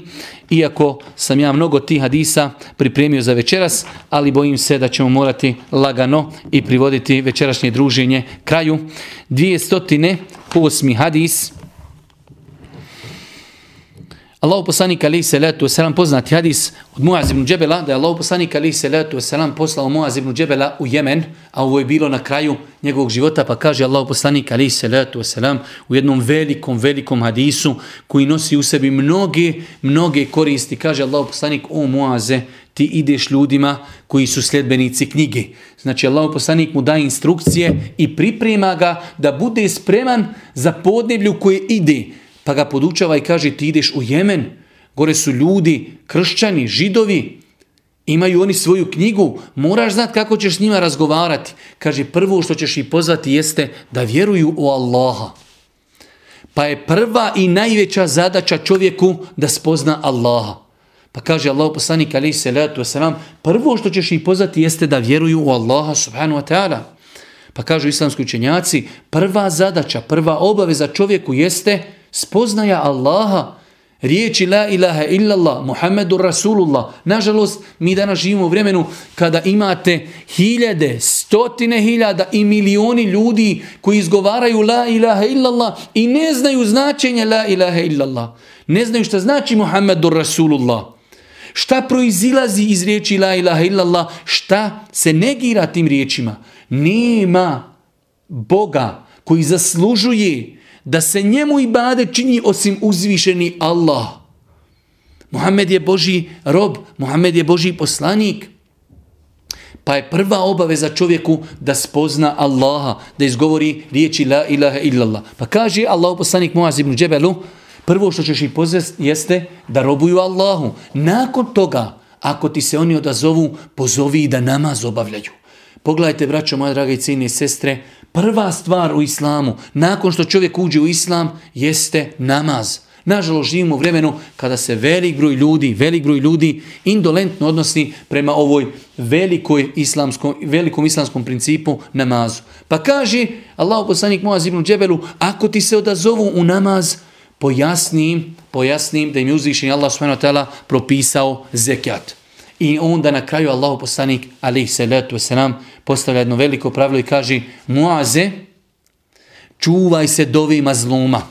Iako sam ja mnogo tih hadisa pripremio za večeras, ali bojim se da ćemo morati lagano i privoditi večerašnje druženje kraju. 208. hadis, Allahu poslanik alejhi salatu vesselam poznati hadis od Muaz ibn Džebela da je Allahu poslanik alejhi salatu vesselam poslao Muaz ibn Džebela u Jemen, a ovo je bilo na kraju njegovog života, pa kaže Allahu poslanik alejhi salatu vesselam u jednom velikom velikom hadisu koji nosi u sebi mnoge mnoge koristi, kaže Allahu poslanik o Muaze, ti ideš ljudima koji su sljedbenici knjige. Znači Allahu poslanik mu daje instrukcije i priprema ga da bude spreman za podneblju koje ide pa ga podučava i kaže ti ideš u Jemen, gore su ljudi, kršćani, židovi Imaju oni svoju knjigu, moraš znati kako ćeš s njima razgovarati. Kaže, prvo što ćeš ih pozvati jeste da vjeruju u Allaha. Pa je prva i najveća zadaća čovjeku da spozna Allaha. Pa kaže Allah poslanik alaihi salatu wasalam, prvo što ćeš ih pozvati jeste da vjeruju u Allaha subhanahu wa ta'ala. Pa kažu islamski učenjaci, prva zadaća, prva obaveza čovjeku jeste spoznaja Allaha, riječi la ilaha illallah, Muhammedu Rasulullah. Nažalost, mi danas živimo u vremenu kada imate hiljade, stotine hiljada i milioni ljudi koji izgovaraju la ilaha illallah i ne znaju značenje la ilaha illallah. Ne znaju šta znači Muhammedu Rasulullah. Šta proizilazi iz riječi la ilaha illallah, šta se negira tim riječima. Nema Boga koji zaslužuje da se njemu i bade čini osim uzvišeni Allah. Muhammed je Boži rob, Muhammed je Boži poslanik. Pa je prva obaveza čovjeku da spozna Allaha, da izgovori riječi la ilaha illallah. Pa kaže Allah poslanik Muaz ibn Džebelu, prvo što ćeš ih pozvati jeste da robuju Allahu. Nakon toga, ako ti se oni odazovu, pozovi da namaz obavljaju. Pogledajte, braćo moja draga i cijene sestre, prva stvar u islamu, nakon što čovjek uđe u islam, jeste namaz. Nažalost, živimo u vremenu kada se velik broj ljudi, velik broj ljudi indolentno odnosi prema ovoj velikoj islamskom, velikom islamskom principu namazu. Pa kaže Allah poslanik Muaz ibn Džebelu, ako ti se odazovu u namaz, pojasnim, pojasnim da im je uzvišen Allah s.w.t. propisao zekijat. I onda na kraju Allahu poslanik alaihi salatu wasalam postavlja jedno veliko pravilo i kaže Muaze, čuvaj se dovi mazluma.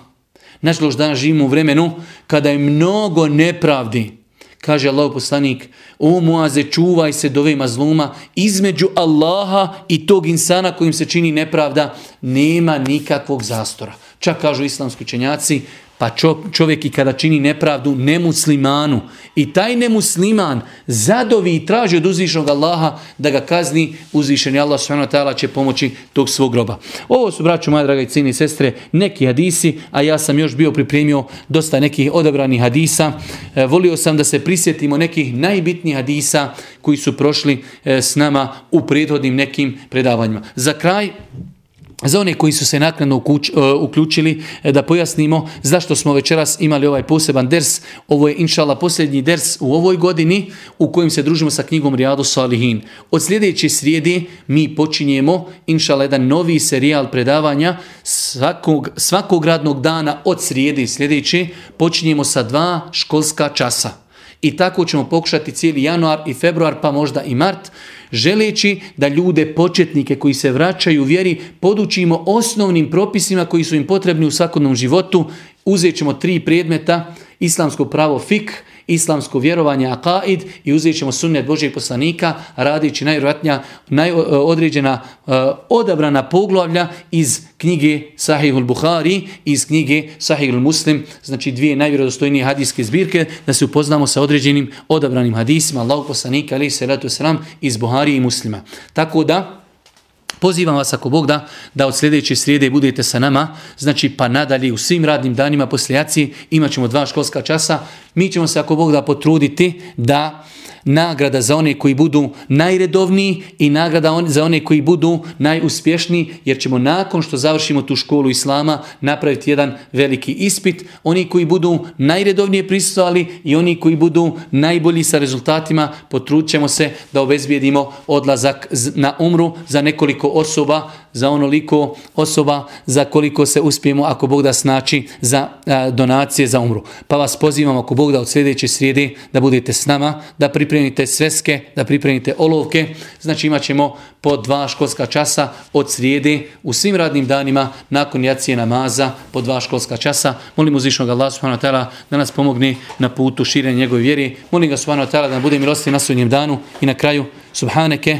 Nažalost, danas živimo u vremenu kada je mnogo nepravdi. Kaže Allahu poslanik, o Muaze, čuvaj se dovi mazluma. Između Allaha i tog insana kojim se čini nepravda nema nikakvog zastora. Čak kažu islamski učenjaci, pa čovjek i kada čini nepravdu nemuslimanu i taj nemusliman zadovi i traži od uzvišenog Allaha da ga kazni, uzvišeni Allah s.w.t. će pomoći tog svog groba. Ovo su, braću moja draga i cijeni sestre, neki hadisi, a ja sam još bio pripremio dosta nekih odabranih hadisa. E, volio sam da se prisjetimo nekih najbitnijih hadisa koji su prošli e, s nama u prethodnim nekim predavanjima. Za kraj, za one koji su se naknadno e, uključili e, da pojasnimo zašto smo večeras imali ovaj poseban ders. Ovo je inšala posljednji ders u ovoj godini u kojem se družimo sa knjigom Rijadu Salihin. Od sljedeće srijede mi počinjemo inšala jedan novi serijal predavanja svakog, svakog radnog dana od srijede sljedeće počinjemo sa dva školska časa. I tako ćemo pokušati cijeli januar i februar pa možda i mart želeći da ljude početnike koji se vraćaju vjeri podučimo osnovnim propisima koji su im potrebni u svakodnom životu. Uzet ćemo tri predmeta, islamsko pravo fik, islamsko vjerovanje akaid i uzet ćemo sunnet Božijeg poslanika radići najvjerojatnija određena e, odabrana poglavlja iz knjige Sahihul Buhari iz knjige Sahihul Muslim, znači dvije najvjerodostojnije hadijske zbirke, da se upoznamo sa određenim odabranim hadisima Allahog poslanika ali se ratu iz Buhari i Muslima. Tako da Pozivam vas ako Bog da, da od sljedeće srijede budete sa nama, znači pa nadalje u svim radnim danima poslije imat ćemo dva školska časa. Mi ćemo se ako Bog da potruditi da nagrada za one koji budu najredovniji i nagrada za one koji budu najuspješniji, jer ćemo nakon što završimo tu školu Islama napraviti jedan veliki ispit. Oni koji budu najredovnije prisustvovali i oni koji budu najbolji sa rezultatima, potrudit ćemo se da obezbijedimo odlazak na umru za nekoliko osoba, za onoliko osoba za koliko se uspijemo ako Bog da snači za donacije za umru. Pa vas pozivam ako Bog da od sljedeće srijede da budete s nama, da pripremite sveske, da pripremite olovke. Znači imat ćemo po dva školska časa od srijede u svim radnim danima nakon jacije namaza po dva školska časa. Molim uzvišnog Allah subhanahu wa da nas pomogne na putu širenja njegove vjeri. Molim ga subhanahu wa da nam bude milosti na sudnjem danu i na kraju subhaneke